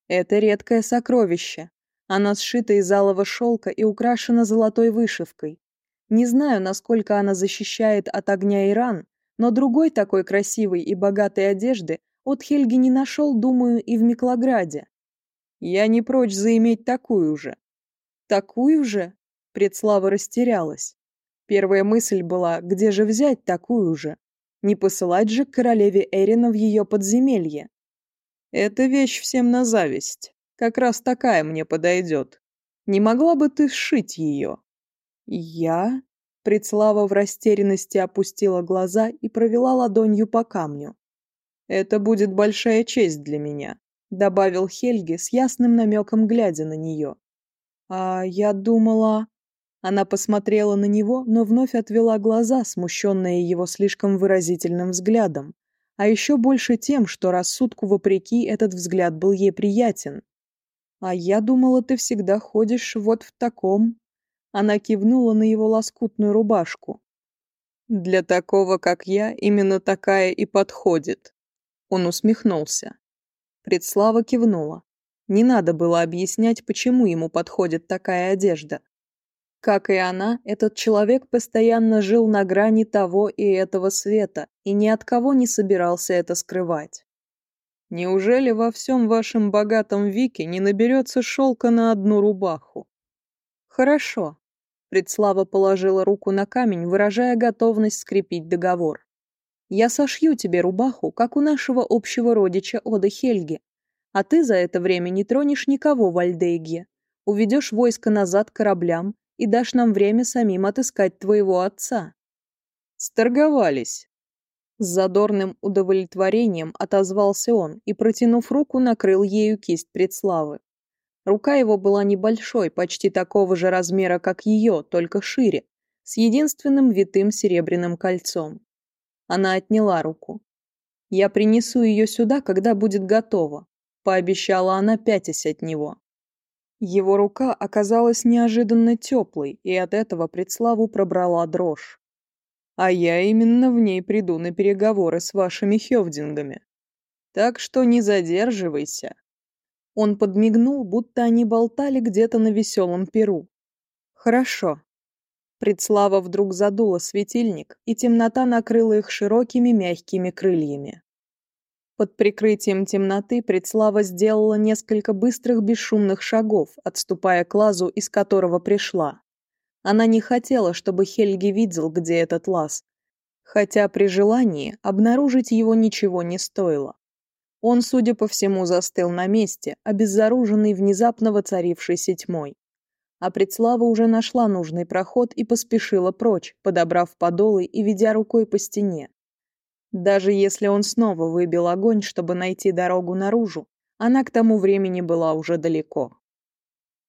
Это редкое сокровище. Она сшита из алого шелка и украшена золотой вышивкой. Не знаю, насколько она защищает от огня и ран, но другой такой красивой и богатой одежды от Хельги не нашел, думаю, и в Миклограде. Я не прочь заиметь такую же. Такую же? Предслава растерялась. Первая мысль была, где же взять такую же? Не посылать же к королеве Эрина в ее подземелье. Эта вещь всем на зависть. Как раз такая мне подойдет. Не могла бы ты сшить ее? Я? Предслава в растерянности опустила глаза и провела ладонью по камню. Это будет большая честь для меня, добавил Хельги с ясным намеком, глядя на нее. А я думала... Она посмотрела на него, но вновь отвела глаза, смущенная его слишком выразительным взглядом, а еще больше тем, что рассудку вопреки этот взгляд был ей приятен. «А я думала, ты всегда ходишь вот в таком...» Она кивнула на его лоскутную рубашку. «Для такого, как я, именно такая и подходит», он усмехнулся. Предслава кивнула. Не надо было объяснять, почему ему подходит такая одежда. Как и она, этот человек постоянно жил на грани того и этого света и ни от кого не собирался это скрывать. «Неужели во всем вашем богатом Вике не наберется шелка на одну рубаху?» «Хорошо», — Предслава положила руку на камень, выражая готовность скрепить договор. «Я сошью тебе рубаху, как у нашего общего родича Ода Хельги, а ты за это время не тронешь никого в Альдейге, уведешь войско назад кораблям, и дашь нам время самим отыскать твоего отца». «Сторговались». С задорным удовлетворением отозвался он и, протянув руку, накрыл ею кисть предславы. Рука его была небольшой, почти такого же размера, как ее, только шире, с единственным витым серебряным кольцом. Она отняла руку. «Я принесу ее сюда, когда будет готова», — пообещала она, пятясь от него. Его рука оказалась неожиданно теплой, и от этого предславу пробрала дрожь. А я именно в ней приду на переговоры с вашими хевдингами. Так что не задерживайся. Он подмигнул, будто они болтали где-то на веселом перу. Хорошо. Предслава вдруг задула светильник, и темнота накрыла их широкими мягкими крыльями. Под прикрытием темноты Предслава сделала несколько быстрых бесшумных шагов, отступая к лазу, из которого пришла. Она не хотела, чтобы Хельги видел, где этот лаз, хотя при желании обнаружить его ничего не стоило. Он, судя по всему, застыл на месте, обезоруженный внезапно воцарившейся тьмой. А Предслава уже нашла нужный проход и поспешила прочь, подобрав подолы и ведя рукой по стене даже если он снова выбил огонь, чтобы найти дорогу наружу, она к тому времени была уже далеко.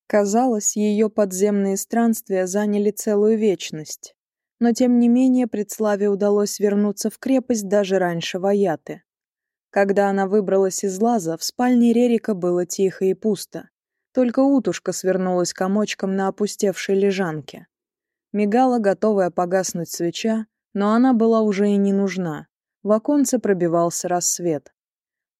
Казалось, ее подземные странствия заняли целую вечность. Но тем не менее Предславе удалось вернуться в крепость даже раньше Ваяты. Когда она выбралась из лаза, в спальне Рерика было тихо и пусто. Только утушка свернулась комочком на опустевшей лежанке. Мигала, готовая погаснуть свеча, но она была уже и не нужна. В оконце пробивался рассвет.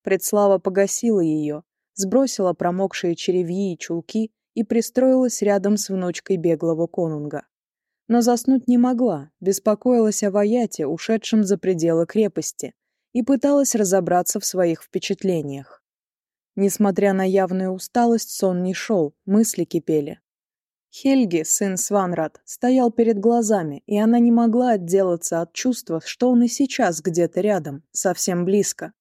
Предслава погасила ее, сбросила промокшие черевьи и чулки и пристроилась рядом с внучкой беглого конунга. Но заснуть не могла, беспокоилась о Ваяте, ушедшем за пределы крепости, и пыталась разобраться в своих впечатлениях. Несмотря на явную усталость, сон не шел, мысли кипели. Хельги, сын Сванрад, стоял перед глазами, и она не могла отделаться от чувства, что он и сейчас где-то рядом, совсем близко.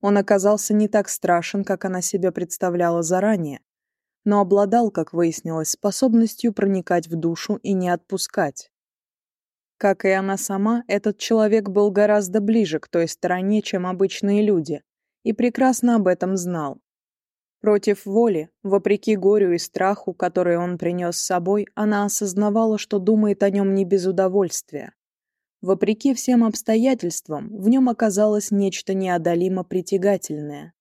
Он оказался не так страшен, как она себе представляла заранее, но обладал, как выяснилось, способностью проникать в душу и не отпускать. Как и она сама, этот человек был гораздо ближе к той стороне, чем обычные люди, и Против воли, вопреки горю и страху, которые он принес с собой, она осознавала, что думает о нем не без удовольствия. Вопреки всем обстоятельствам, в нем оказалось нечто неодолимо притягательное.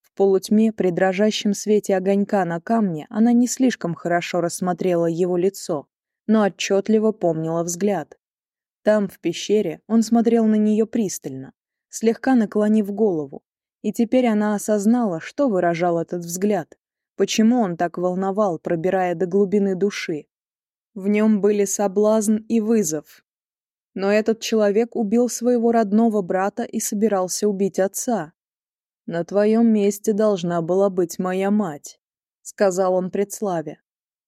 В полутьме, при дрожащем свете огонька на камне, она не слишком хорошо рассмотрела его лицо, но отчетливо помнила взгляд. Там, в пещере, он смотрел на нее пристально, слегка наклонив голову, и теперь она осознала, что выражал этот взгляд, почему он так волновал, пробирая до глубины души. В нем были соблазн и вызов. Но этот человек убил своего родного брата и собирался убить отца. «На твоем месте должна была быть моя мать», — сказал он предславе.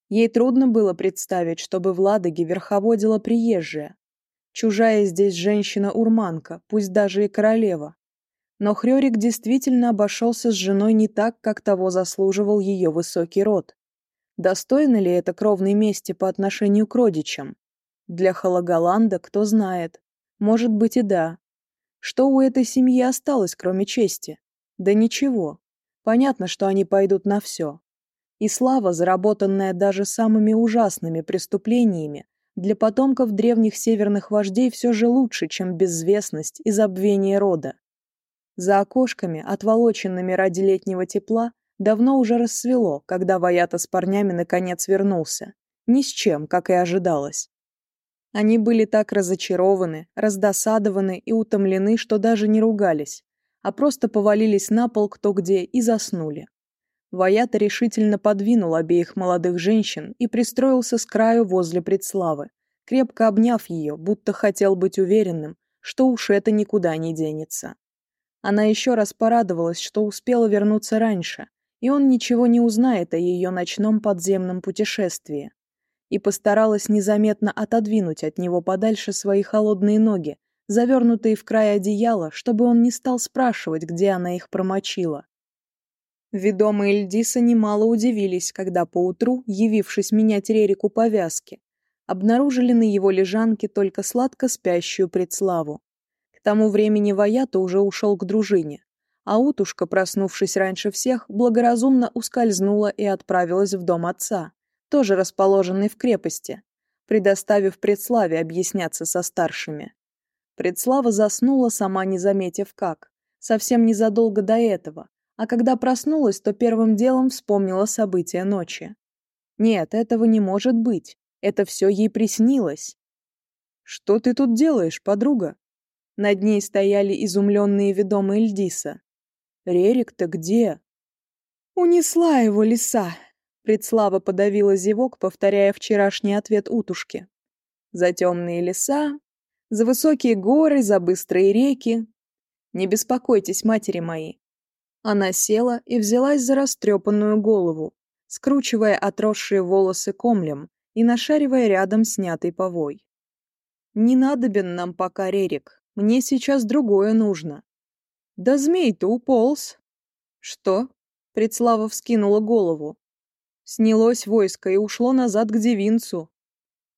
Ей трудно было представить, чтобы в Ладоге верховодила приезжая. Чужая здесь женщина-урманка, пусть даже и королева но Хрёрик действительно обошелся с женой не так, как того заслуживал ее высокий род. Достойно ли это кровной мести по отношению к родичам? Для Халагаланда кто знает. Может быть и да. Что у этой семьи осталось, кроме чести? Да ничего. Понятно, что они пойдут на все. И слава, заработанная даже самыми ужасными преступлениями, для потомков древних северных вождей все же лучше, чем безвестность и забвение рода. За окошками, отволоченными ради летнего тепла, давно уже рассвело, когда Ваята с парнями наконец вернулся. Ни с чем, как и ожидалось. Они были так разочарованы, раздосадованы и утомлены, что даже не ругались, а просто повалились на пол кто где и заснули. Ваята решительно подвинул обеих молодых женщин и пристроился с краю возле предславы, крепко обняв ее, будто хотел быть уверенным, что уж это никуда не денется. Она еще раз порадовалась, что успела вернуться раньше, и он ничего не узнает о ее ночном подземном путешествии. И постаралась незаметно отодвинуть от него подальше свои холодные ноги, завернутые в край одеяла, чтобы он не стал спрашивать, где она их промочила. Ведомые Эльдиса немало удивились, когда поутру, явившись менять Рерику повязки, обнаружили на его лежанке только сладко спящую предславу тому времени Ваято уже ушел к дружине, а утушка, проснувшись раньше всех, благоразумно ускользнула и отправилась в дом отца, тоже расположенный в крепости, предоставив предславе объясняться со старшими. Предслава заснула, сама не заметив как, совсем незадолго до этого, а когда проснулась, то первым делом вспомнила события ночи. Нет, этого не может быть, это все ей приснилось. «Что ты тут делаешь, подруга?» Над ней стояли изумленные ведомые Эльдиса. «Рерик-то где?» «Унесла его лиса!» Предслава подавила зевок, повторяя вчерашний ответ утушки. За темные леса, за высокие горы, за быстрые реки. Не беспокойтесь, матери мои. Она села и взялась за растрепанную голову, скручивая отросшие волосы комлем и нашаривая рядом снятый повой. «Не надобен нам пока Рерик, Мне сейчас другое нужно. Да змей-то уполз. Что? Предслава вскинула голову. Снялось войско и ушло назад к Девинцу.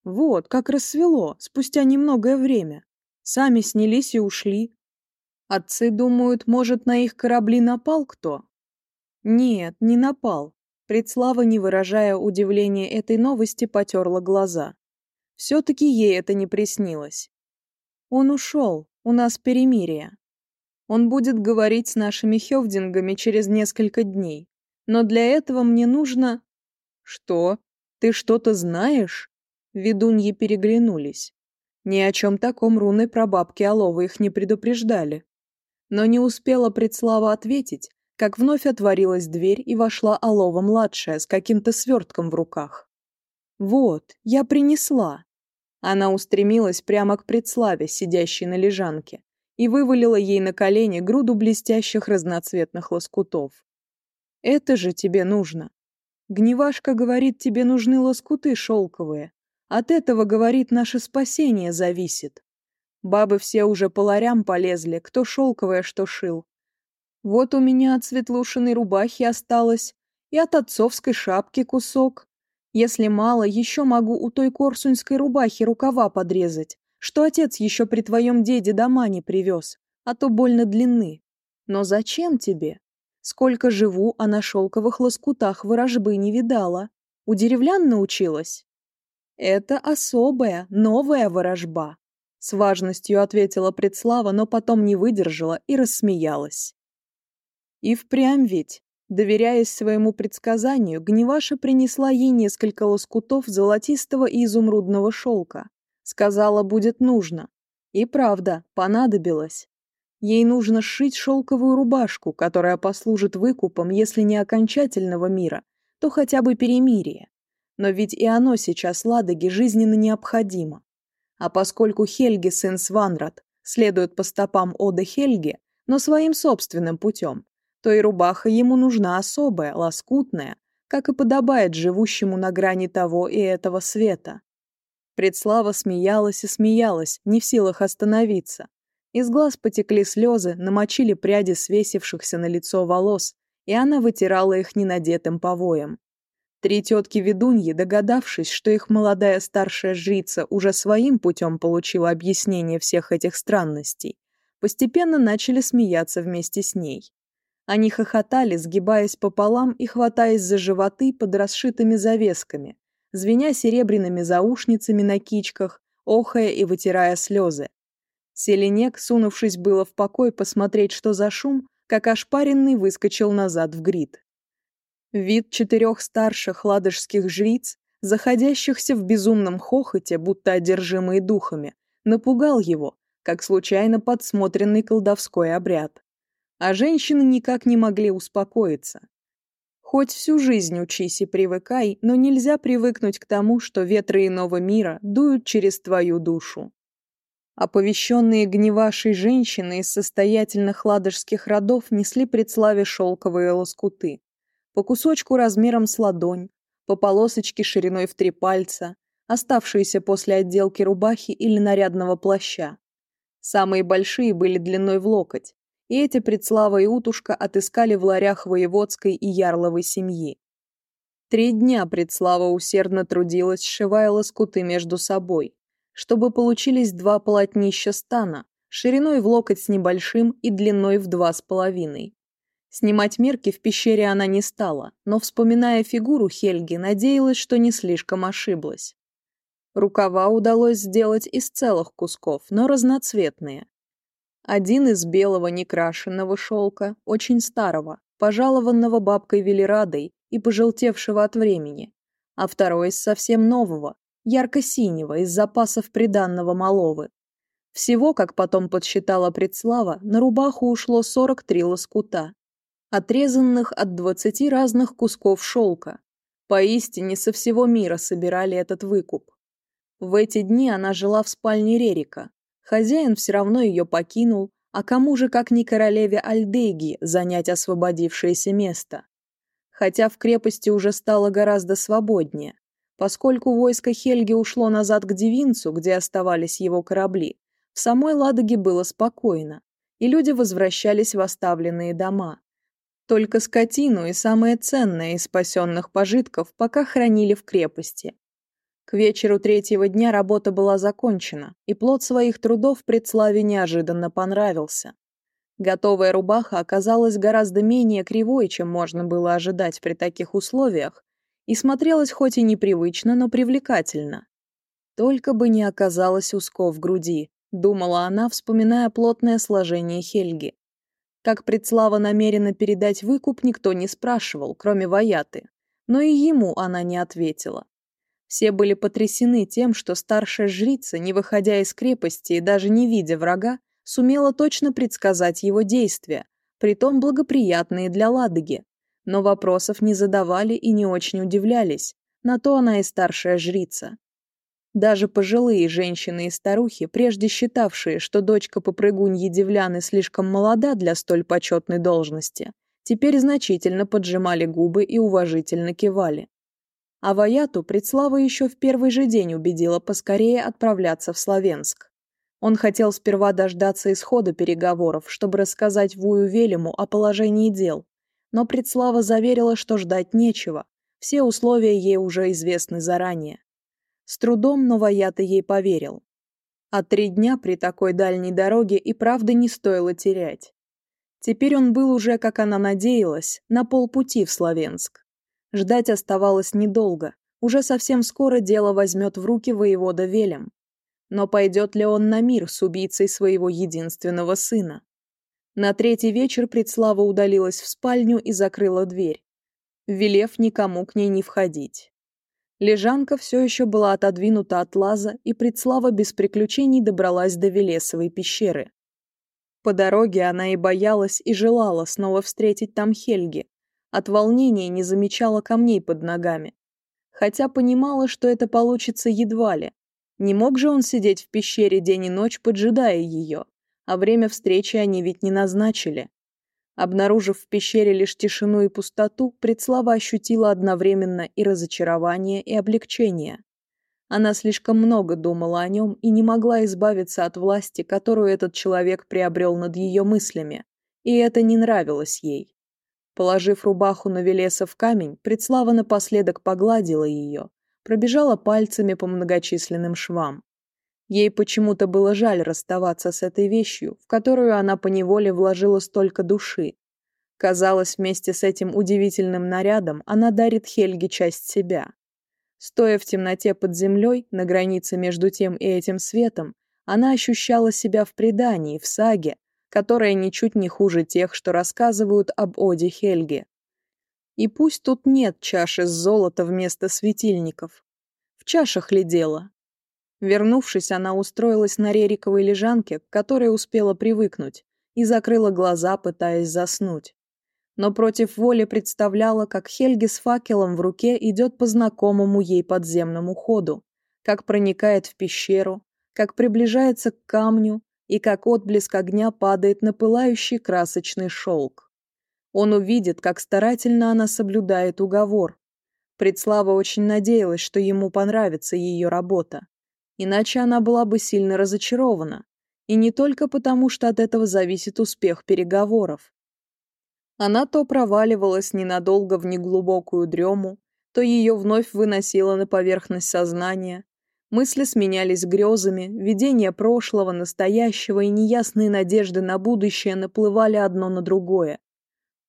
Вот, как рассвело, спустя немногое время. Сами снялись и ушли. Отцы думают, может, на их корабли напал кто? Нет, не напал. Предслава, не выражая удивления этой новости, потерла глаза. Все-таки ей это не приснилось. Он ушел. У нас перемирие. Он будет говорить с нашими хевдингами через несколько дней. Но для этого мне нужно... Что? Ты что-то знаешь? Ведуньи переглянулись. Ни о чем таком руны про бабки Алова их не предупреждали. Но не успела предслава ответить, как вновь отворилась дверь и вошла Алова-младшая с каким-то свертком в руках. «Вот, я принесла», она устремилась прямо к предславе, сидящей на лежанке, и вывалила ей на колени груду блестящих разноцветных лоскутов. «Это же тебе нужно. Гневашка говорит, тебе нужны лоскуты шелковые. От этого, говорит, наше спасение зависит. Бабы все уже по ларям полезли, кто шелковое, что шил. Вот у меня от светлушиной рубахи осталось, и от отцовской шапки кусок, Если мало, еще могу у той корсунской рубахи рукава подрезать, что отец еще при твоем деде дома не привез, а то больно длинны. Но зачем тебе? Сколько живу, а на шелковых лоскутах ворожбы не видала. У деревлян научилась? Это особая, новая ворожба. С важностью ответила предслава, но потом не выдержала и рассмеялась. И впрямь ведь, Доверяясь своему предсказанию, Гневаша принесла ей несколько лоскутов золотистого и изумрудного шелка. Сказала, будет нужно. И правда, понадобилось. Ей нужно сшить шелковую рубашку, которая послужит выкупом, если не окончательного мира, то хотя бы перемирие. Но ведь и оно сейчас Ладоге жизненно необходимо. А поскольку Хельги сын Сванрат следует по стопам Ода Хельги, но своим собственным путем, то и рубаха ему нужна особая, лоскутная, как и подобает живущему на грани того и этого света. Предслава смеялась и смеялась, не в силах остановиться. Из глаз потекли слезы, намочили пряди свесившихся на лицо волос, и она вытирала их ненадетым повоем. Три тетки-ведуньи, догадавшись, что их молодая старшая жрица уже своим путем получила объяснение всех этих странностей, постепенно начали смеяться вместе с ней. Они хохотали, сгибаясь пополам и хватаясь за животы под расшитыми завесками, звеня серебряными заушницами на кичках, охая и вытирая слезы. Селенек, сунувшись было в покой посмотреть, что за шум, как ошпаренный выскочил назад в грид. Вид четырех старших ладожских жриц, заходящихся в безумном хохоте, будто одержимые духами, напугал его, как случайно подсмотренный колдовской обряд а женщины никак не могли успокоиться. Хоть всю жизнь учись и привыкай, но нельзя привыкнуть к тому, что ветры иного мира дуют через твою душу. Оповещенные гневашей женщины из состоятельных ладожских родов несли предславе шелковые лоскуты. По кусочку размером с ладонь, по полосочке шириной в три пальца, оставшиеся после отделки рубахи или нарядного плаща. Самые большие были длиной в локоть и эти предслава и утушка отыскали в ларях воеводской и ярловой семьи. Три дня предслава усердно трудилась, сшивая лоскуты между собой, чтобы получились два полотнища стана, шириной в локоть с небольшим и длиной в два с половиной. Снимать мерки в пещере она не стала, но, вспоминая фигуру Хельги, надеялась, что не слишком ошиблась. Рукава удалось сделать из целых кусков, но разноцветные. Один из белого некрашенного шелка, очень старого, пожалованного бабкой Велирадой и пожелтевшего от времени, а второй из совсем нового, ярко-синего, из запасов приданного Маловы. Всего, как потом подсчитала предслава, на рубаху ушло 43 лоскута, отрезанных от 20 разных кусков шелка. Поистине со всего мира собирали этот выкуп. В эти дни она жила в спальне Рерика, Хозяин все равно ее покинул, а кому же, как ни королеве Альдеги, занять освободившееся место? Хотя в крепости уже стало гораздо свободнее. Поскольку войско Хельги ушло назад к Девинцу, где оставались его корабли, в самой Ладоге было спокойно, и люди возвращались в оставленные дома. Только скотину и самое ценное из спасенных пожитков пока хранили в крепости, к вечеру третьего дня работа была закончена, и плод своих трудов предславе неожиданно понравился. Готовая рубаха оказалась гораздо менее кривой, чем можно было ожидать при таких условиях, и смотрелась хоть и непривычно, но привлекательно. Только бы не оказалось узко в груди, думала она, вспоминая плотное сложение Хельги. Как предслава намерена передать выкуп, никто не спрашивал, кроме Ваяты, но и ему она не ответила. Все были потрясены тем, что старшая жрица, не выходя из крепости и даже не видя врага, сумела точно предсказать его действия, притом благоприятные для Ладоги, но вопросов не задавали и не очень удивлялись, на то она и старшая жрица. Даже пожилые женщины и старухи, прежде считавшие, что дочка попрыгуньи Девляны слишком молода для столь почетной должности, теперь значительно поджимали губы и уважительно кивали. а Ваяту Предслава еще в первый же день убедила поскорее отправляться в Словенск. Он хотел сперва дождаться исхода переговоров, чтобы рассказать Вую Велиму о положении дел, но Предслава заверила, что ждать нечего, все условия ей уже известны заранее. С трудом, но Ваята ей поверил. А три дня при такой дальней дороге и правда не стоило терять. Теперь он был уже, как она надеялась, на полпути в Словенск. Ждать оставалось недолго. Уже совсем скоро дело возьмет в руки воевода Велем. Но пойдет ли он на мир с убийцей своего единственного сына? На третий вечер Предслава удалилась в спальню и закрыла дверь, велев никому к ней не входить. Лежанка все еще была отодвинута от лаза, и Предслава без приключений добралась до Велесовой пещеры. По дороге она и боялась, и желала снова встретить там Хельги, от волнения не замечала камней под ногами. Хотя понимала, что это получится едва ли. Не мог же он сидеть в пещере день и ночь, поджидая ее, а время встречи они ведь не назначили. Обнаружив в пещере лишь тишину и пустоту, предслава ощутила одновременно и разочарование, и облегчение. Она слишком много думала о нем и не могла избавиться от власти, которую этот человек приобрел над ее мыслями, и это не нравилось ей. Положив рубаху на Велеса в камень, Предслава напоследок погладила ее, пробежала пальцами по многочисленным швам. Ей почему-то было жаль расставаться с этой вещью, в которую она поневоле вложила столько души. Казалось, вместе с этим удивительным нарядом она дарит Хельге часть себя. Стоя в темноте под землей, на границе между тем и этим светом, она ощущала себя в предании, в саге, которые ничуть не хуже тех, что рассказывают об Оде Хельге. И пусть тут нет чаши с золота вместо светильников. В чашах ли дело? Вернувшись, она устроилась на рериковой лежанке, к которой успела привыкнуть, и закрыла глаза, пытаясь заснуть. Но против воли представляла, как Хельги с факелом в руке идет по знакомому ей подземному ходу, как проникает в пещеру, как приближается к камню, и как отблеск огня падает на пылающий красочный шелк. Он увидит, как старательно она соблюдает уговор. Предслава очень надеялась, что ему понравится ее работа. Иначе она была бы сильно разочарована. И не только потому, что от этого зависит успех переговоров. Она то проваливалась ненадолго в неглубокую дрему, то ее вновь выносило на поверхность сознания, Мысли сменялись грезами, видения прошлого, настоящего и неясные надежды на будущее наплывали одно на другое.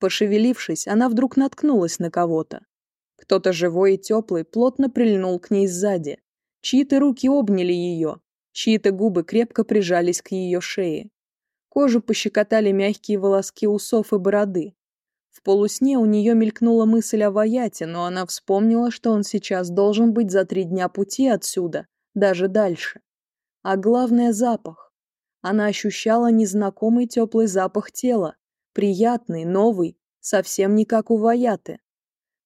Пошевелившись, она вдруг наткнулась на кого-то. Кто-то живой и теплый плотно прильнул к ней сзади. Чьи-то руки обняли ее, чьи-то губы крепко прижались к ее шее. Кожу пощекотали мягкие волоски усов и бороды. В полусне у нее мелькнула мысль о Ваяте, но она вспомнила, что он сейчас должен быть за три дня пути отсюда даже дальше. А главное – запах. Она ощущала незнакомый теплый запах тела, приятный, новый, совсем не как у Ваяты.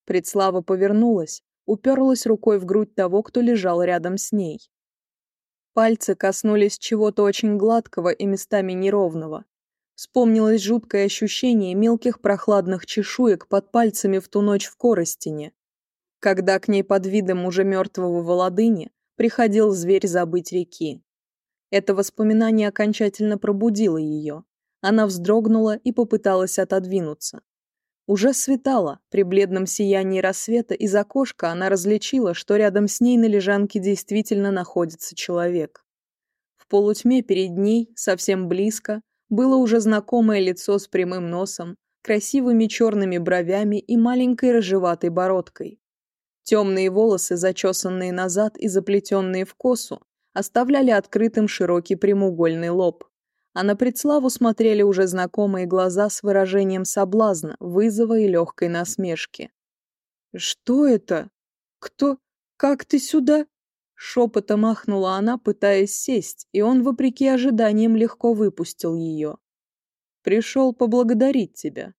Предслава повернулась, уперлась рукой в грудь того, кто лежал рядом с ней. Пальцы коснулись чего-то очень гладкого и местами неровного. Вспомнилось жуткое ощущение мелких прохладных чешуек под пальцами в ту ночь в Коростине, когда к ней под видом уже мертвого Володыни приходил зверь забыть реки. Это воспоминание окончательно пробудило ее. Она вздрогнула и попыталась отодвинуться. Уже светало, при бледном сиянии рассвета из окошка она различила, что рядом с ней на лежанке действительно находится человек. В полутьме перед ней, совсем близко, было уже знакомое лицо с прямым носом, красивыми черными бровями и маленькой рыжеватой бородкой. Темные волосы, зачесанные назад и заплетенные в косу, оставляли открытым широкий прямоугольный лоб. А на предславу смотрели уже знакомые глаза с выражением соблазна, вызова и легкой насмешки. «Что это? Кто? Как ты сюда?» Шепотом махнула она, пытаясь сесть, и он, вопреки ожиданиям, легко выпустил ее. «Пришел поблагодарить тебя».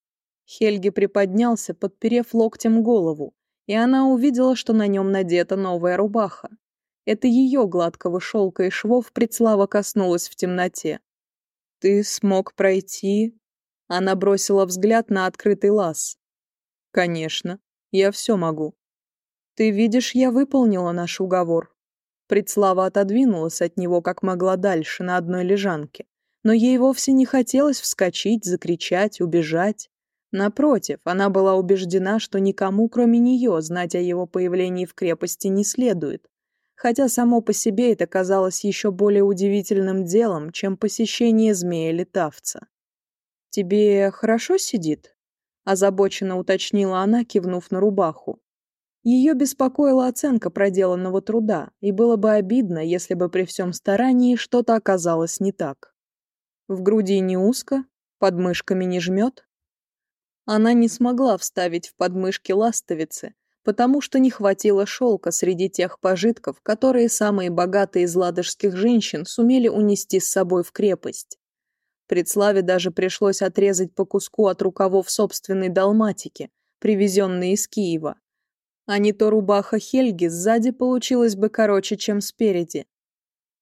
Хельги приподнялся, подперев локтем голову, и она увидела, что на нем надета новая рубаха. Это ее гладкого шелка и швов предслава коснулась в темноте. «Ты смог пройти?» Она бросила взгляд на открытый лаз. «Конечно, я все могу». «Ты видишь, я выполнила наш уговор». Предслава отодвинулась от него как могла дальше на одной лежанке, но ей вовсе не хотелось вскочить, закричать, убежать. Напротив, она была убеждена, что никому, кроме нее, знать о его появлении в крепости не следует. Хотя само по себе это казалось еще более удивительным делом, чем посещение змея-летавца. «Тебе хорошо сидит?» – озабоченно уточнила она, кивнув на рубаху. Ее беспокоила оценка проделанного труда, и было бы обидно, если бы при всем старании что-то оказалось не так. В груди не узко, под мышками не жмет, Она не смогла вставить в подмышки ластовицы, потому что не хватило шелка среди тех пожитков, которые самые богатые из ладожских женщин сумели унести с собой в крепость. Предславе даже пришлось отрезать по куску от рукавов собственной далматики, привезенной из Киева. А не то рубаха Хельги сзади получилась бы короче, чем спереди.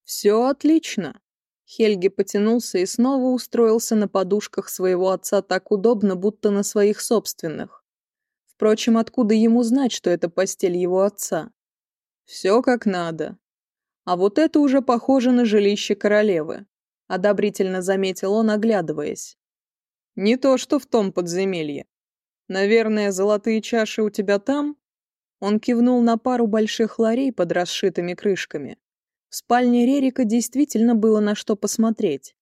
«Все отлично!» Хельги потянулся и снова устроился на подушках своего отца так удобно, будто на своих собственных. Впрочем, откуда ему знать, что это постель его отца? Все как надо. А вот это уже похоже на жилище королевы, одобрительно заметил он, оглядываясь. Не то, что в том подземелье. Наверное, золотые чаши у тебя там? Он кивнул на пару больших ларей под расшитыми крышками. В спальне Рерика действительно было на что посмотреть.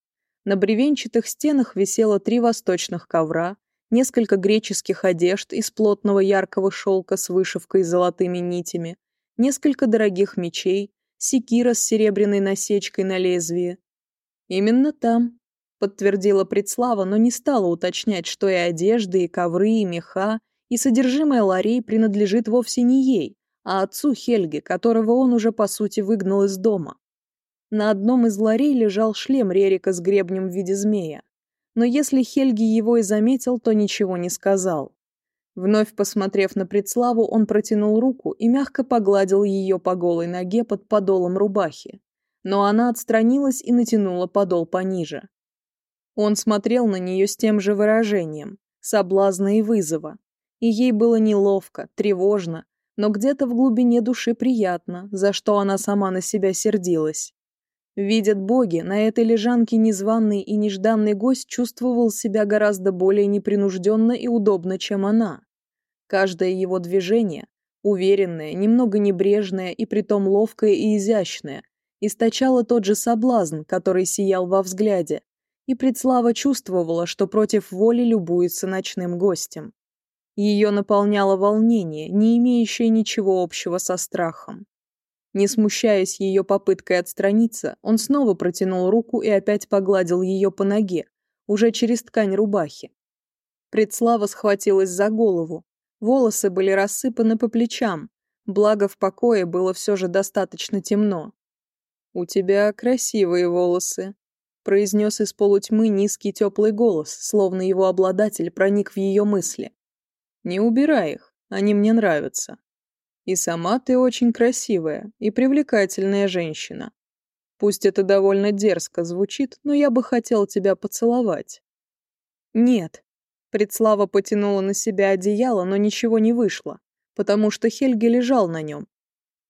На бревенчатых стенах висело три восточных ковра, несколько греческих одежд из плотного яркого шелка с вышивкой и золотыми нитями, несколько дорогих мечей, секира с серебряной насечкой на лезвии. «Именно там», — подтвердила предслава, но не стала уточнять, что и одежды, и ковры, и меха, и содержимое ларей принадлежит вовсе не ей, а отцу Хельге, которого он уже по сути выгнал из дома. На одном из ларей лежал шлем Рерика с гребнем в виде змея но если Хельги его и заметил, то ничего не сказал. Вновь посмотрев на предславу, он протянул руку и мягко погладил ее по голой ноге под подолом рубахи. Но она отстранилась и натянула подол пониже. Он смотрел на нее с тем же выражением, соблазна и вызова. И ей было неловко, тревожно, но где-то в глубине души приятно, за что она сама на себя сердилась. Видят боги, на этой лежанке незваный и нежданный гость чувствовал себя гораздо более непринужденно и удобно, чем она. Каждое его движение, уверенное, немного небрежное и притом ловкое и изящное, источало тот же соблазн, который Ее наполняло волнение, не имеющее ничего общего со страхом. Не смущаясь ее попыткой отстраниться, он снова протянул руку и опять погладил ее по ноге, уже через ткань рубахи. Предслава схватилась за голову. Волосы были рассыпаны по плечам, благо в покое было все же достаточно темно. «У тебя красивые волосы», — произнес из полутьмы низкий теплый голос, словно его обладатель проник в ее мысли. Не убирай их, они мне нравятся. И сама ты очень красивая и привлекательная женщина. Пусть это довольно дерзко звучит, но я бы хотел тебя поцеловать». «Нет». Предслава потянула на себя одеяло, но ничего не вышло, потому что Хельги лежал на нем.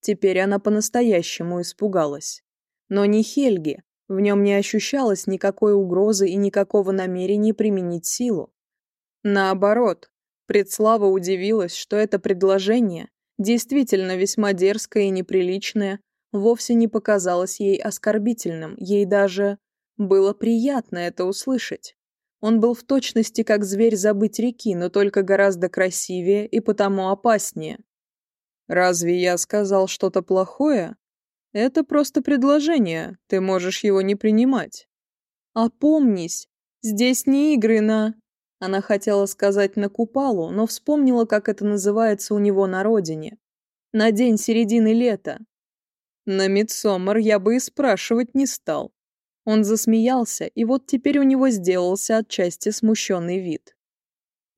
Теперь она по-настоящему испугалась. Но не Хельги. В нем не ощущалось никакой угрозы и никакого намерения применить силу. Наоборот, Предслава удивилась, что это предложение, действительно весьма дерзкое и неприличное, вовсе не показалось ей оскорбительным, ей даже было приятно это услышать. Он был в точности как зверь забыть реки, но только гораздо красивее и потому опаснее. «Разве я сказал что-то плохое? Это просто предложение, ты можешь его не принимать». «Опомнись, здесь не игры на...» Она хотела сказать на Купалу, но вспомнила, как это называется у него на родине. На день середины лета. На Мидсомер я бы и спрашивать не стал. Он засмеялся, и вот теперь у него сделался отчасти смущенный вид.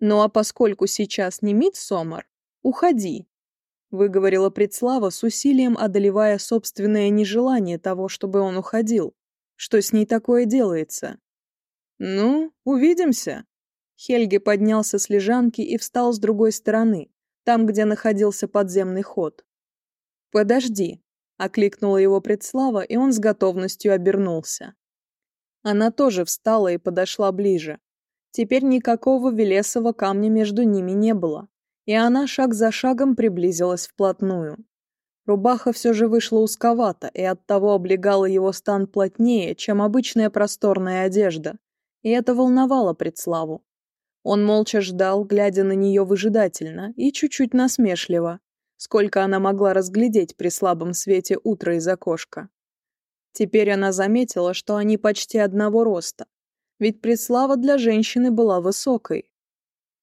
Ну а поскольку сейчас не Мидсомер, уходи, выговорила Предслава с усилием, одолевая собственное нежелание того, чтобы он уходил. Что с ней такое делается? Ну, увидимся. Хельги поднялся с лежанки и встал с другой стороны, там, где находился подземный ход. «Подожди», — окликнула его предслава, и он с готовностью обернулся. Она тоже встала и подошла ближе. Теперь никакого Велесова камня между ними не было, и она шаг за шагом приблизилась вплотную. Рубаха все же вышла узковато и оттого облегала его стан плотнее, чем обычная просторная одежда, и это волновало предславу. Он молча ждал, глядя на нее выжидательно и чуть-чуть насмешливо, сколько она могла разглядеть при слабом свете утра из окошка. Теперь она заметила, что они почти одного роста, ведь предслава для женщины была высокой.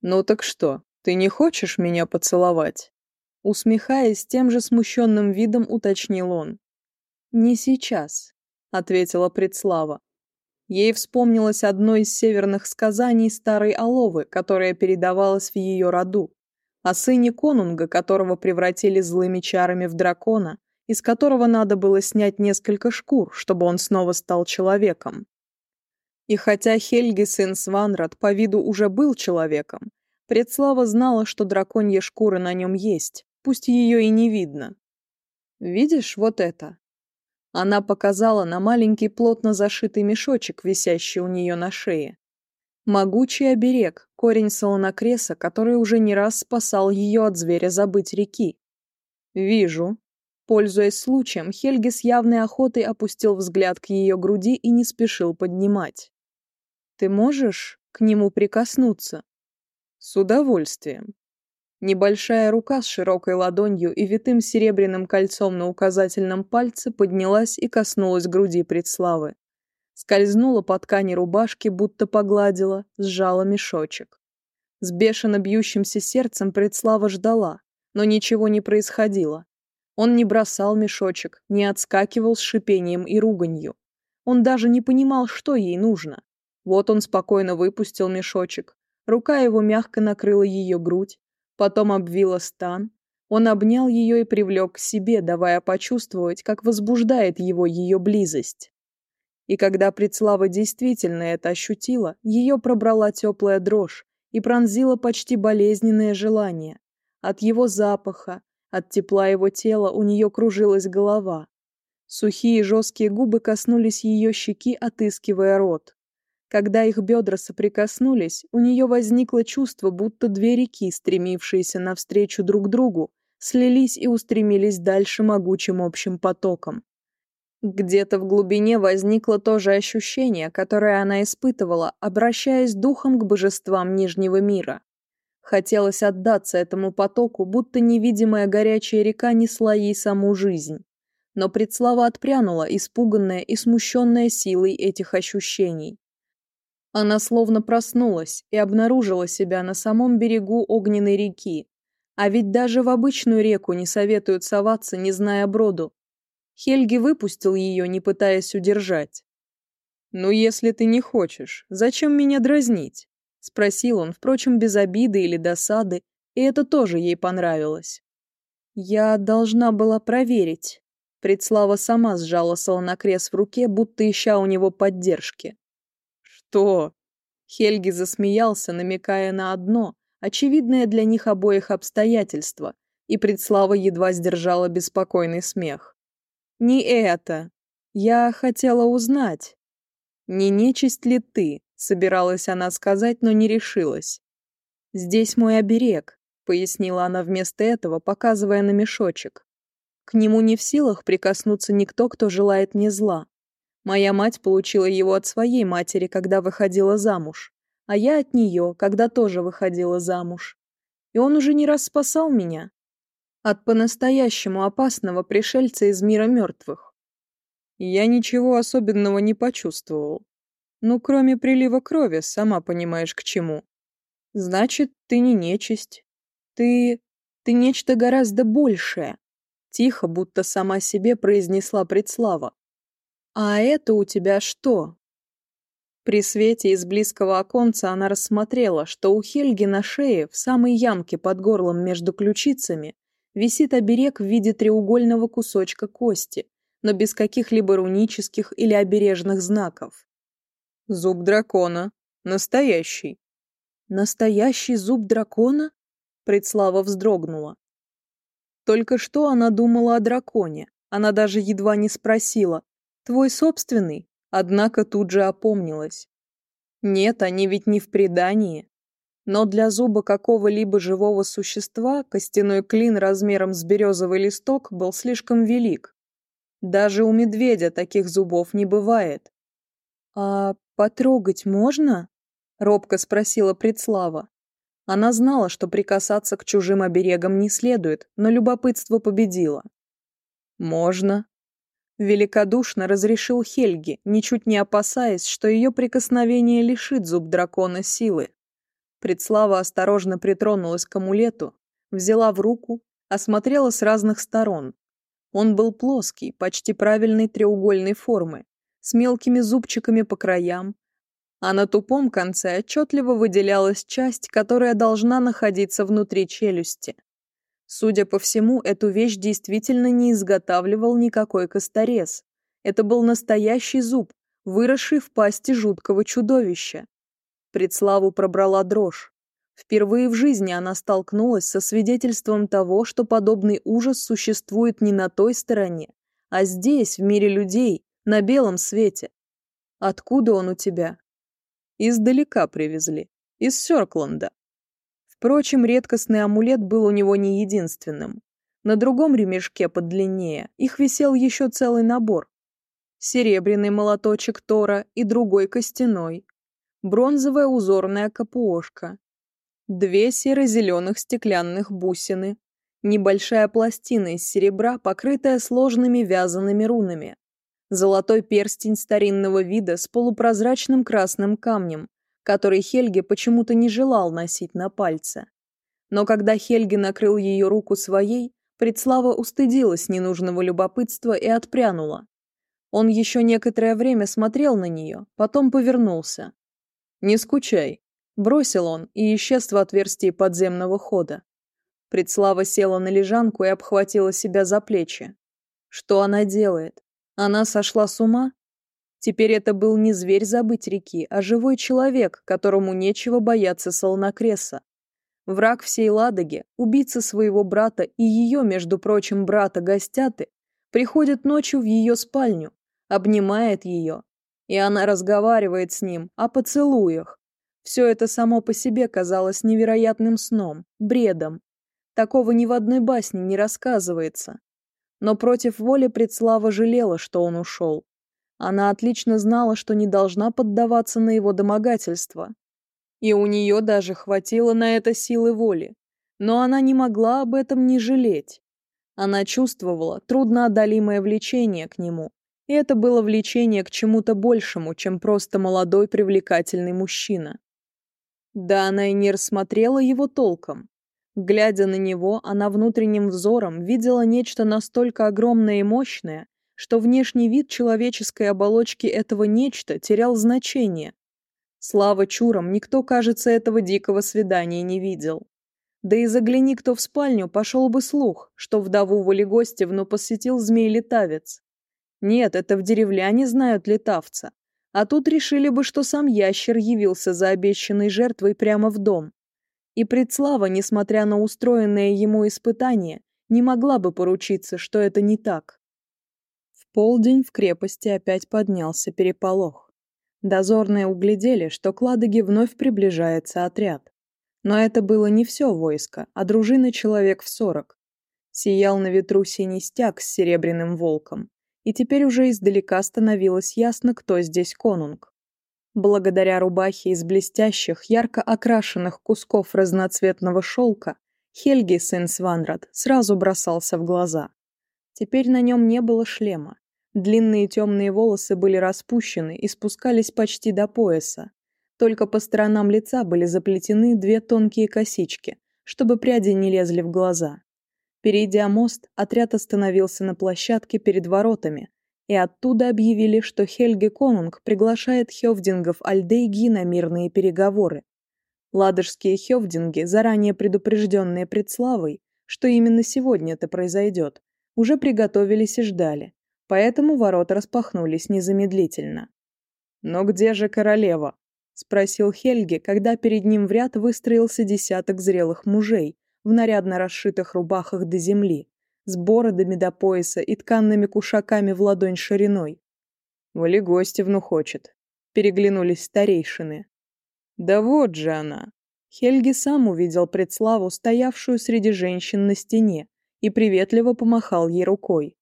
«Ну так что, «Ты не хочешь меня поцеловать?» Усмехаясь, тем же смущенным видом уточнил он. «Не сейчас», — ответила Предслава. Ей вспомнилось одно из северных сказаний старой Аловы, которое передавалось в ее роду, о сыне конунга, которого превратили злыми чарами в дракона, из которого надо было снять несколько шкур, чтобы он снова стал человеком. И хотя Хельги сын Сванрад по виду уже был человеком, Предслава знала, что драконья шкура на нем есть, пусть ее и не видно. «Видишь вот это?» Она показала на маленький плотно зашитый мешочек, висящий у нее на шее. Могучий оберег, корень солонокреса, который уже не раз спасал ее от зверя забыть реки. «Вижу». Пользуясь случаем, Хельги с явной охотой опустил взгляд к ее груди и не спешил поднимать. «Ты можешь к нему прикоснуться?» «С удовольствием. Небольшая рука с широкой ладонью и витым серебряным кольцом на указательном пальце поднялась и коснулась груди предславы. Скользнула по ткани рубашки, будто погладила, сжала мешочек. С бешено бьющимся сердцем предслава ждала, но ничего не происходило. Он не бросал мешочек, не отскакивал с шипением и руганью. Он даже не понимал, что ей нужно. Вот он спокойно выпустил мешочек. Рука его мягко накрыла ее грудь, потом обвила стан. Он обнял ее и привлек к себе, давая почувствовать, как возбуждает его ее близость. И когда Предслава действительно это ощутила, ее пробрала теплая дрожь и пронзила почти болезненное желание. От его запаха, от тепла его тела у нее кружилась голова. Сухие жесткие губы коснулись ее щеки, отыскивая рот. Когда их бедра соприкоснулись, у нее возникло чувство, будто две реки, стремившиеся навстречу друг другу, слились и устремились дальше могучим общим потоком. Где-то в глубине возникло то же ощущение, которое она испытывала, обращаясь духом к божествам Нижнего мира. Хотелось отдаться этому потоку, будто невидимая горячая река несла ей саму жизнь. Но предслава отпрянула, испуганная и смущенная силой этих ощущений. Она словно проснулась и обнаружила себя на самом берегу огненной реки. А ведь даже в обычную реку не советуют соваться, не зная броду. Хельги выпустил ее, не пытаясь удержать. «Ну, если ты не хочешь, зачем меня дразнить?» — спросил он, впрочем, без обиды или досады, и это тоже ей понравилось. «Я должна была проверить». Предслава сама сжала солонокрес в руке, будто ища у него поддержки. «Что?» Хельги засмеялся, намекая на одно, очевидное для них обоих обстоятельство, и предслава едва сдержала беспокойный смех. «Не это. Я хотела узнать. Не нечисть ли ты?» — собиралась она сказать, но не решилась. «Здесь мой оберег», — пояснила она вместо этого, показывая на мешочек. «К нему не в силах прикоснуться никто, кто желает мне зла. Моя мать получила его от своей матери, когда выходила замуж, а я от нее, когда тоже выходила замуж. И он уже не раз спасал меня от по-настоящему опасного пришельца из мира мертвых. Я ничего особенного не почувствовал. Ну, кроме прилива крови, сама понимаешь, к чему. Значит, ты не нечисть. Ты... ты нечто гораздо большее. Тихо, будто сама себе произнесла предслава. «А это у тебя что?» При свете из близкого оконца она рассмотрела, что у Хельги на шее, в самой ямке под горлом между ключицами, висит оберег в виде треугольного кусочка кости, но без каких-либо рунических или обережных знаков. «Зуб дракона. Настоящий». «Настоящий зуб дракона?» Предслава вздрогнула. Только что она думала о драконе. Она даже едва не спросила, твой собственный, однако тут же опомнилась. Нет, они ведь не в предании. Но для зуба какого-либо живого существа костяной клин размером с березовый листок был слишком велик. Даже у медведя таких зубов не бывает. «А потрогать можно?» — робко спросила Предслава. Она знала, что прикасаться к чужим оберегам не следует, но любопытство победило. «Можно», Великодушно разрешил Хельги, ничуть не опасаясь, что ее прикосновение лишит зуб дракона силы. Предслава осторожно притронулась к амулету, взяла в руку, осмотрела с разных сторон. Он был плоский, почти правильной треугольной формы, с мелкими зубчиками по краям, а на тупом конце отчетливо выделялась часть, которая должна находиться внутри челюсти. Судя по всему, эту вещь действительно не изготавливал никакой косторез. Это был настоящий зуб, выросший в пасти жуткого чудовища. Предславу пробрала дрожь. Впервые в жизни она столкнулась со свидетельством того, что подобный ужас существует не на той стороне, а здесь, в мире людей, на белом свете. Откуда он у тебя? Издалека привезли, из Сёркланда, Впрочем, редкостный амулет был у него не единственным. На другом ремешке подлиннее их висел еще целый набор. Серебряный молоточек Тора и другой костяной. Бронзовая узорная капуошка. Две серо-зеленых стеклянных бусины. Небольшая пластина из серебра, покрытая сложными вязаными рунами. Золотой перстень старинного вида с полупрозрачным красным камнем, который Хельге почему-то не желал носить на пальце. Но когда Хельге накрыл ее руку своей, Предслава устыдилась ненужного любопытства и отпрянула. Он еще некоторое время смотрел на нее, потом повернулся. «Не скучай», – бросил он и исчез в отверстии подземного хода. Предслава села на лежанку и обхватила себя за плечи. Что она делает? Она сошла с ума? Теперь это был не зверь забыть реки, а живой человек, которому нечего бояться Солнокреса. Враг всей Ладоги, убийца своего брата и ее, между прочим, брата Гостяты, приходит ночью в ее спальню, обнимает ее. И она разговаривает с ним о поцелуях. Все это само по себе казалось невероятным сном, бредом. Такого ни в одной басне не рассказывается. Но против воли Предслава жалела, что он ушел. Она отлично знала, что не должна поддаваться на его домогательство. И у нее даже хватило на это силы воли. Но она не могла об этом не жалеть. Она чувствовала трудноодолимое влечение к нему. И это было влечение к чему-то большему, чем просто молодой привлекательный мужчина. Да она и не рассмотрела его толком. Глядя на него, она внутренним взором видела нечто настолько огромное и мощное, что внешний вид человеческой оболочки этого нечто терял значение. Слава чурам, никто, кажется, этого дикого свидания не видел. Да и загляни кто в спальню, пошел бы слух, что вдову Валегостевну посетил змей-летавец. Нет, это в деревляне знают летавца. А тут решили бы, что сам ящер явился за обещанной жертвой прямо в дом. И предслава, несмотря на устроенное ему испытание, не могла бы поручиться, что это не так. В полдень в крепости опять поднялся переполох. Дозорные углядели, что к Ладоге вновь приближается отряд. Но это было не все войско, а дружина человек в сорок. Сиял на ветру синий стяг с серебряным волком, и теперь уже издалека становилось ясно, кто здесь конунг. Благодаря рубахе из блестящих, ярко окрашенных кусков разноцветного шелка, Хельги, сын Сванрад, сразу бросался в глаза. Теперь на нем не было шлема. длинные темные волосы были распущены и спускались почти до пояса. Только по сторонам лица были заплетены две тонкие косички, чтобы пряди не лезли в глаза. Перейдя мост, отряд остановился на площадке перед воротами, и оттуда объявили, что Хельге Конунг приглашает Хёвдингов Альдейги на мирные переговоры. Ладожские Хёвдинги, заранее предупрежденные предславой, что именно сегодня это произойдет, уже приготовились и ждали, поэтому ворота распахнулись незамедлительно. «Но где же королева?» – спросил Хельги, когда перед ним в ряд выстроился десяток зрелых мужей в нарядно расшитых рубахах до земли, с бородами до пояса и тканными кушаками в ладонь шириной. «Вали Гостевну хочет», – переглянулись старейшины. «Да вот же она!» Хельги сам увидел предславу, стоявшую среди женщин на стене, и приветливо помахал ей рукой.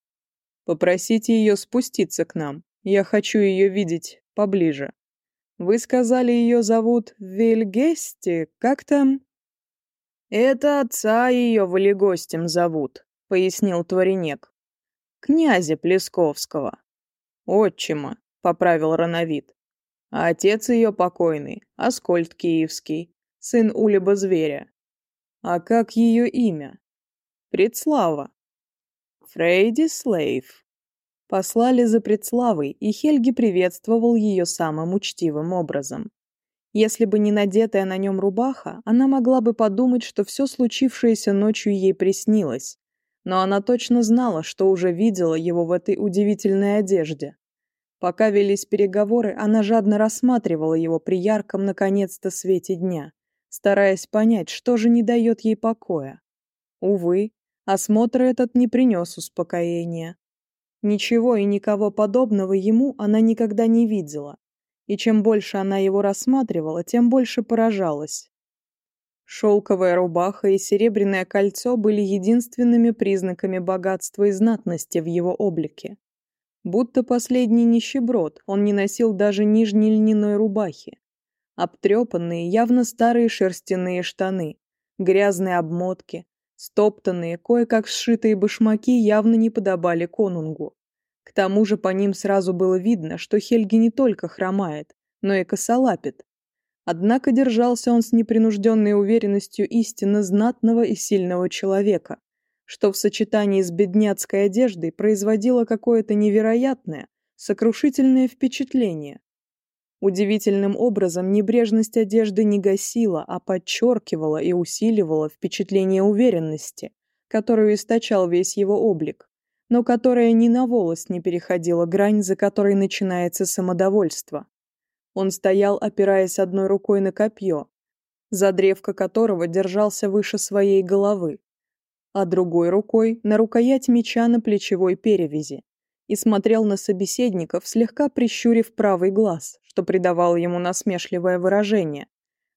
Попросите ее спуститься к нам. Я хочу ее видеть поближе. Вы сказали, ее зовут Вильгести, как там?» «Это отца ее Валегостем зовут», — пояснил Творенек. «Князя Плесковского». «Отчима», — поправил Рановид. А отец ее покойный, Аскольд Киевский, сын Улиба Зверя. А как ее имя? Предслава. Фрейди Слейв. Послали за предславой, и Хельги приветствовал ее самым учтивым образом. Если бы не надетая на нем рубаха, она могла бы подумать, что все случившееся ночью ей приснилось. Но она точно знала, что уже видела его в этой удивительной одежде. Пока велись переговоры, она жадно рассматривала его при ярком, наконец-то, свете дня, стараясь понять, что же не дает ей покоя. Увы, Осмотр этот не принес успокоения. Ничего и никого подобного ему она никогда не видела, и чем больше она его рассматривала, тем больше поражалась. Шелковая рубаха и серебряное кольцо были единственными признаками богатства и знатности в его облике. Будто последний нищеброд, он не носил даже нижней льняной рубахи. Обтрепанные, явно старые шерстяные штаны, грязные обмотки, Стоптанные, кое-как сшитые башмаки явно не подобали конунгу. К тому же по ним сразу было видно, что Хельги не только хромает, но и косолапит. Однако держался он с непринужденной уверенностью истинно знатного и сильного человека, что в сочетании с бедняцкой одеждой производило какое-то невероятное, сокрушительное впечатление удивительным образом небрежность одежды не гасила, а подчеркивала и усиливала впечатление уверенности, которую источал весь его облик, но которая ни на волос не переходила грань, за которой начинается самодовольство. Он стоял, опираясь одной рукой на копье, за древко которого держался выше своей головы, а другой рукой на рукоять меча на плечевой перевязи. и смотрел на собеседников, слегка прищурив правый глаз, что придавало ему насмешливое выражение.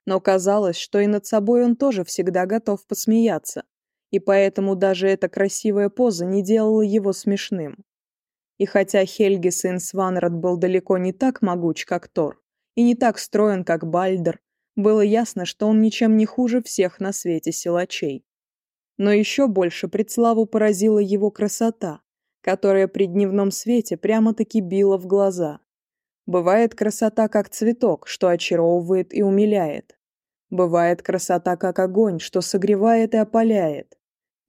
Но казалось, что и над собой он тоже всегда готов посмеяться, и поэтому даже эта красивая поза не делала его смешным. И хотя Хельги сын Сванрад был далеко не так могуч, как Тор, и не так строен, как Бальдер, было ясно, что он ничем не хуже всех на свете силачей. Но еще больше предславу поразила его красота, которая при дневном свете прямо-таки била в глаза. Бывает красота как цветок, что очаровывает и умиляет. Бывает красота как огонь, что согревает и опаляет.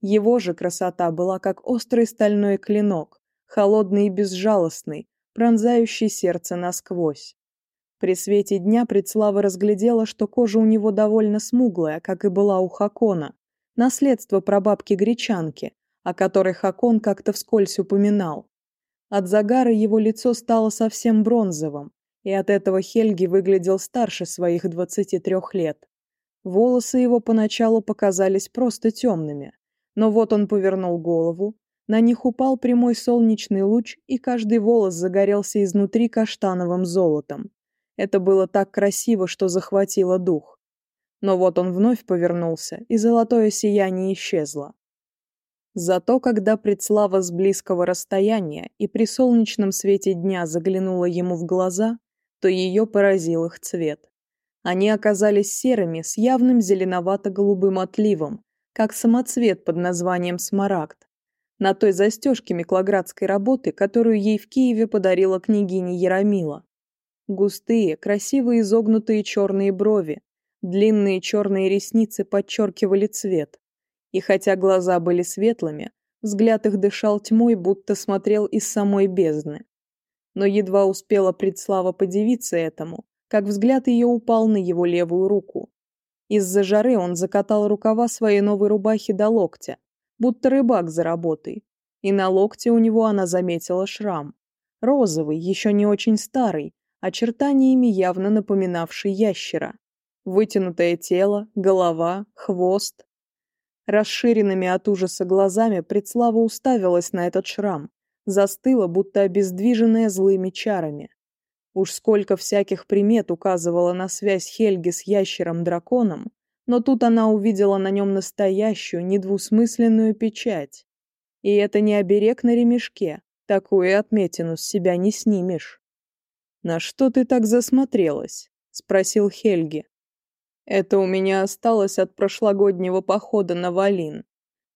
Его же красота была как острый стальной клинок, холодный и безжалостный, пронзающий сердце насквозь. При свете дня Предслава разглядела, что кожа у него довольно смуглая, как и была у Хакона, наследство прабабки-гречанки, о которой Хакон как-то вскользь упоминал. От загара его лицо стало совсем бронзовым, и от этого Хельги выглядел старше своих 23 лет. Волосы его поначалу показались просто темными, но вот он повернул голову, на них упал прямой солнечный луч, и каждый волос загорелся изнутри каштановым золотом. Это было так красиво, что захватило дух. Но вот он вновь повернулся, и золотое сияние исчезло. Зато когда Прицлава с близкого расстояния и при солнечном свете дня заглянула ему в глаза, то ее поразил их цвет. Они оказались серыми с явным зеленовато-голубым отливом, как самоцвет под названием смарагд. На той застежке миклоградской работы, которую ей в Киеве подарила княгиня Ярамила. Густые, красиво изогнутые черные брови, длинные черные ресницы подчеркивали цвет, и хотя глаза были светлыми, взгляд их дышал тьмой, будто смотрел из самой бездны. Но едва успела предслава подивиться этому, как взгляд ее упал на его левую руку. Из-за жары он закатал рукава своей новой рубахи до локтя, будто рыбак за работой. И на локте у него она заметила шрам. Розовый, еще не очень старый, очертаниями явно напоминавший ящера. Вытянутое тело, голова, хвост, расширенными от ужаса глазами Предслава уставилась на этот шрам, застыла, будто обездвиженная злыми чарами. Уж сколько всяких примет указывала на связь Хельги с ящером-драконом, но тут она увидела на нем настоящую, недвусмысленную печать. И это не оберег на ремешке, такую отметину с себя не снимешь. «На что ты так засмотрелась?» — спросил Хельги, это у меня осталось от прошлогоднего похода на Валин.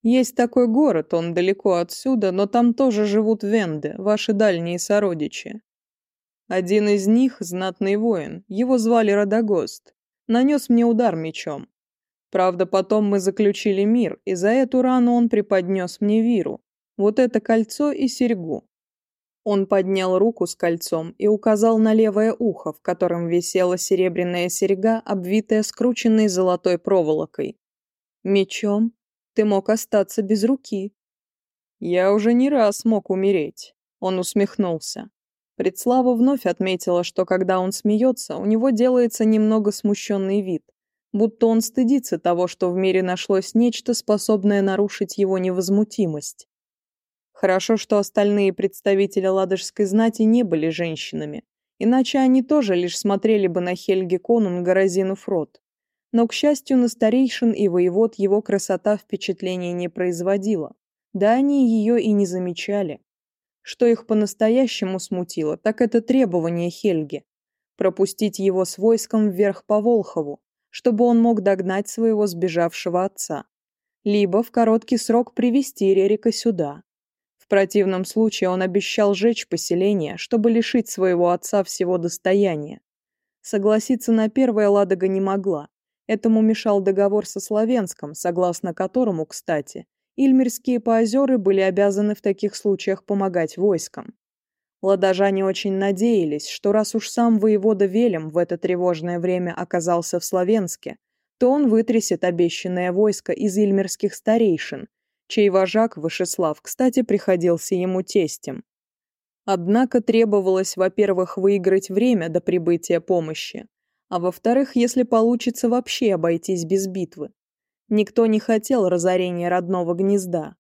Есть такой город, он далеко отсюда, но там тоже живут венды, ваши дальние сородичи. Один из них – знатный воин, его звали Радогост. Нанес мне удар мечом. Правда, потом мы заключили мир, и за эту рану он преподнес мне виру. Вот это кольцо и серьгу. Он поднял руку с кольцом и указал на левое ухо, в котором висела серебряная серьга, обвитая скрученной золотой проволокой. «Мечом ты мог остаться без руки». «Я уже не раз мог умереть», — он усмехнулся. Предслава вновь отметила, что когда он смеется, у него делается немного смущенный вид, будто он стыдится того, что в мире нашлось нечто, способное нарушить его невозмутимость. Хорошо, что остальные представители ладожской знати не были женщинами, иначе они тоже лишь смотрели бы на Хельги Конунга, разинув рот. Но, к счастью, на старейшин и воевод его красота впечатления не производила. Да они ее и не замечали. Что их по-настоящему смутило, так это требование Хельги. Пропустить его с войском вверх по Волхову, чтобы он мог догнать своего сбежавшего отца. Либо в короткий срок привести Рерика сюда, противном случае он обещал жечь поселение, чтобы лишить своего отца всего достояния. Согласиться на первое Ладога не могла. Этому мешал договор со Славенском, согласно которому, кстати, Ильмерские поозеры были обязаны в таких случаях помогать войскам. Ладожане очень надеялись, что раз уж сам воевода Велем в это тревожное время оказался в Славенске, то он вытрясет обещанное войско из ильмерских старейшин чей вожак Вышеслав, кстати, приходился ему тестем. Однако требовалось, во-первых, выиграть время до прибытия помощи, а во-вторых, если получится вообще обойтись без битвы. Никто не хотел разорения родного гнезда.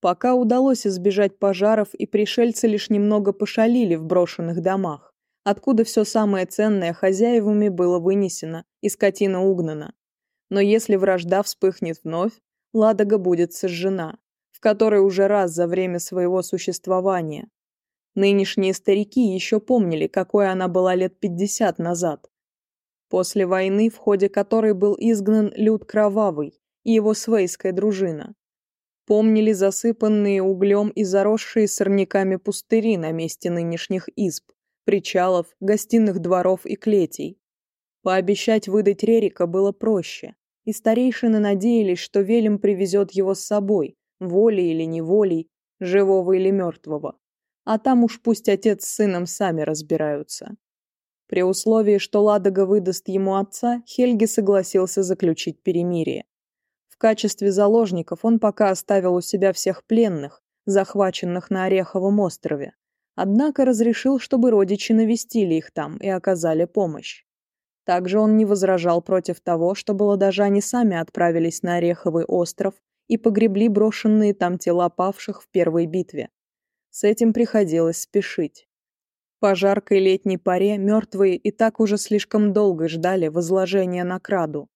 Пока удалось избежать пожаров, и пришельцы лишь немного пошалили в брошенных домах, откуда все самое ценное хозяевами было вынесено и скотина угнана. Но если вражда вспыхнет вновь, Ладога будет сожжена, в которой уже раз за время своего существования. Нынешние старики еще помнили, какой она была лет пятьдесят назад. После войны, в ходе которой был изгнан Люд Кровавый и его свейская дружина. Помнили засыпанные углем и заросшие сорняками пустыри на месте нынешних изб, причалов, гостиных дворов и клетей. Пообещать выдать Рерика было проще и старейшины надеялись, что Велим привезет его с собой, волей или неволей, живого или мертвого. А там уж пусть отец с сыном сами разбираются. При условии, что Ладога выдаст ему отца, Хельги согласился заключить перемирие. В качестве заложников он пока оставил у себя всех пленных, захваченных на Ореховом острове. Однако разрешил, чтобы родичи навестили их там и оказали помощь. Также он не возражал против того, что баладожане сами отправились на Ореховый остров и погребли брошенные там тела павших в первой битве. С этим приходилось спешить. По жаркой летней паре мертвые и так уже слишком долго ждали возложения на краду.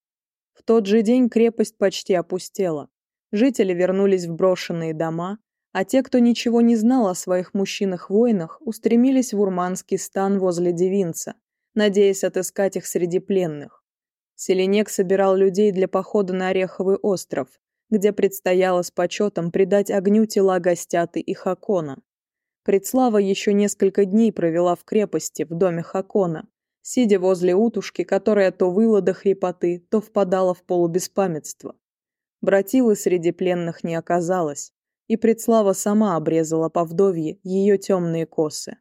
В тот же день крепость почти опустела. Жители вернулись в брошенные дома, а те, кто ничего не знал о своих мужчинах-воинах, устремились в урманский стан возле Девинца, надеясь отыскать их среди пленных. Селенек собирал людей для похода на Ореховый остров, где предстояло с почетом предать огню тела Гостяты и Хакона. Предслава еще несколько дней провела в крепости, в доме Хакона, сидя возле утушки, которая то выла до хрипоты, то впадала в полубеспамятство. Братилы среди пленных не оказалось, и Предслава сама обрезала по вдовье ее темные косы.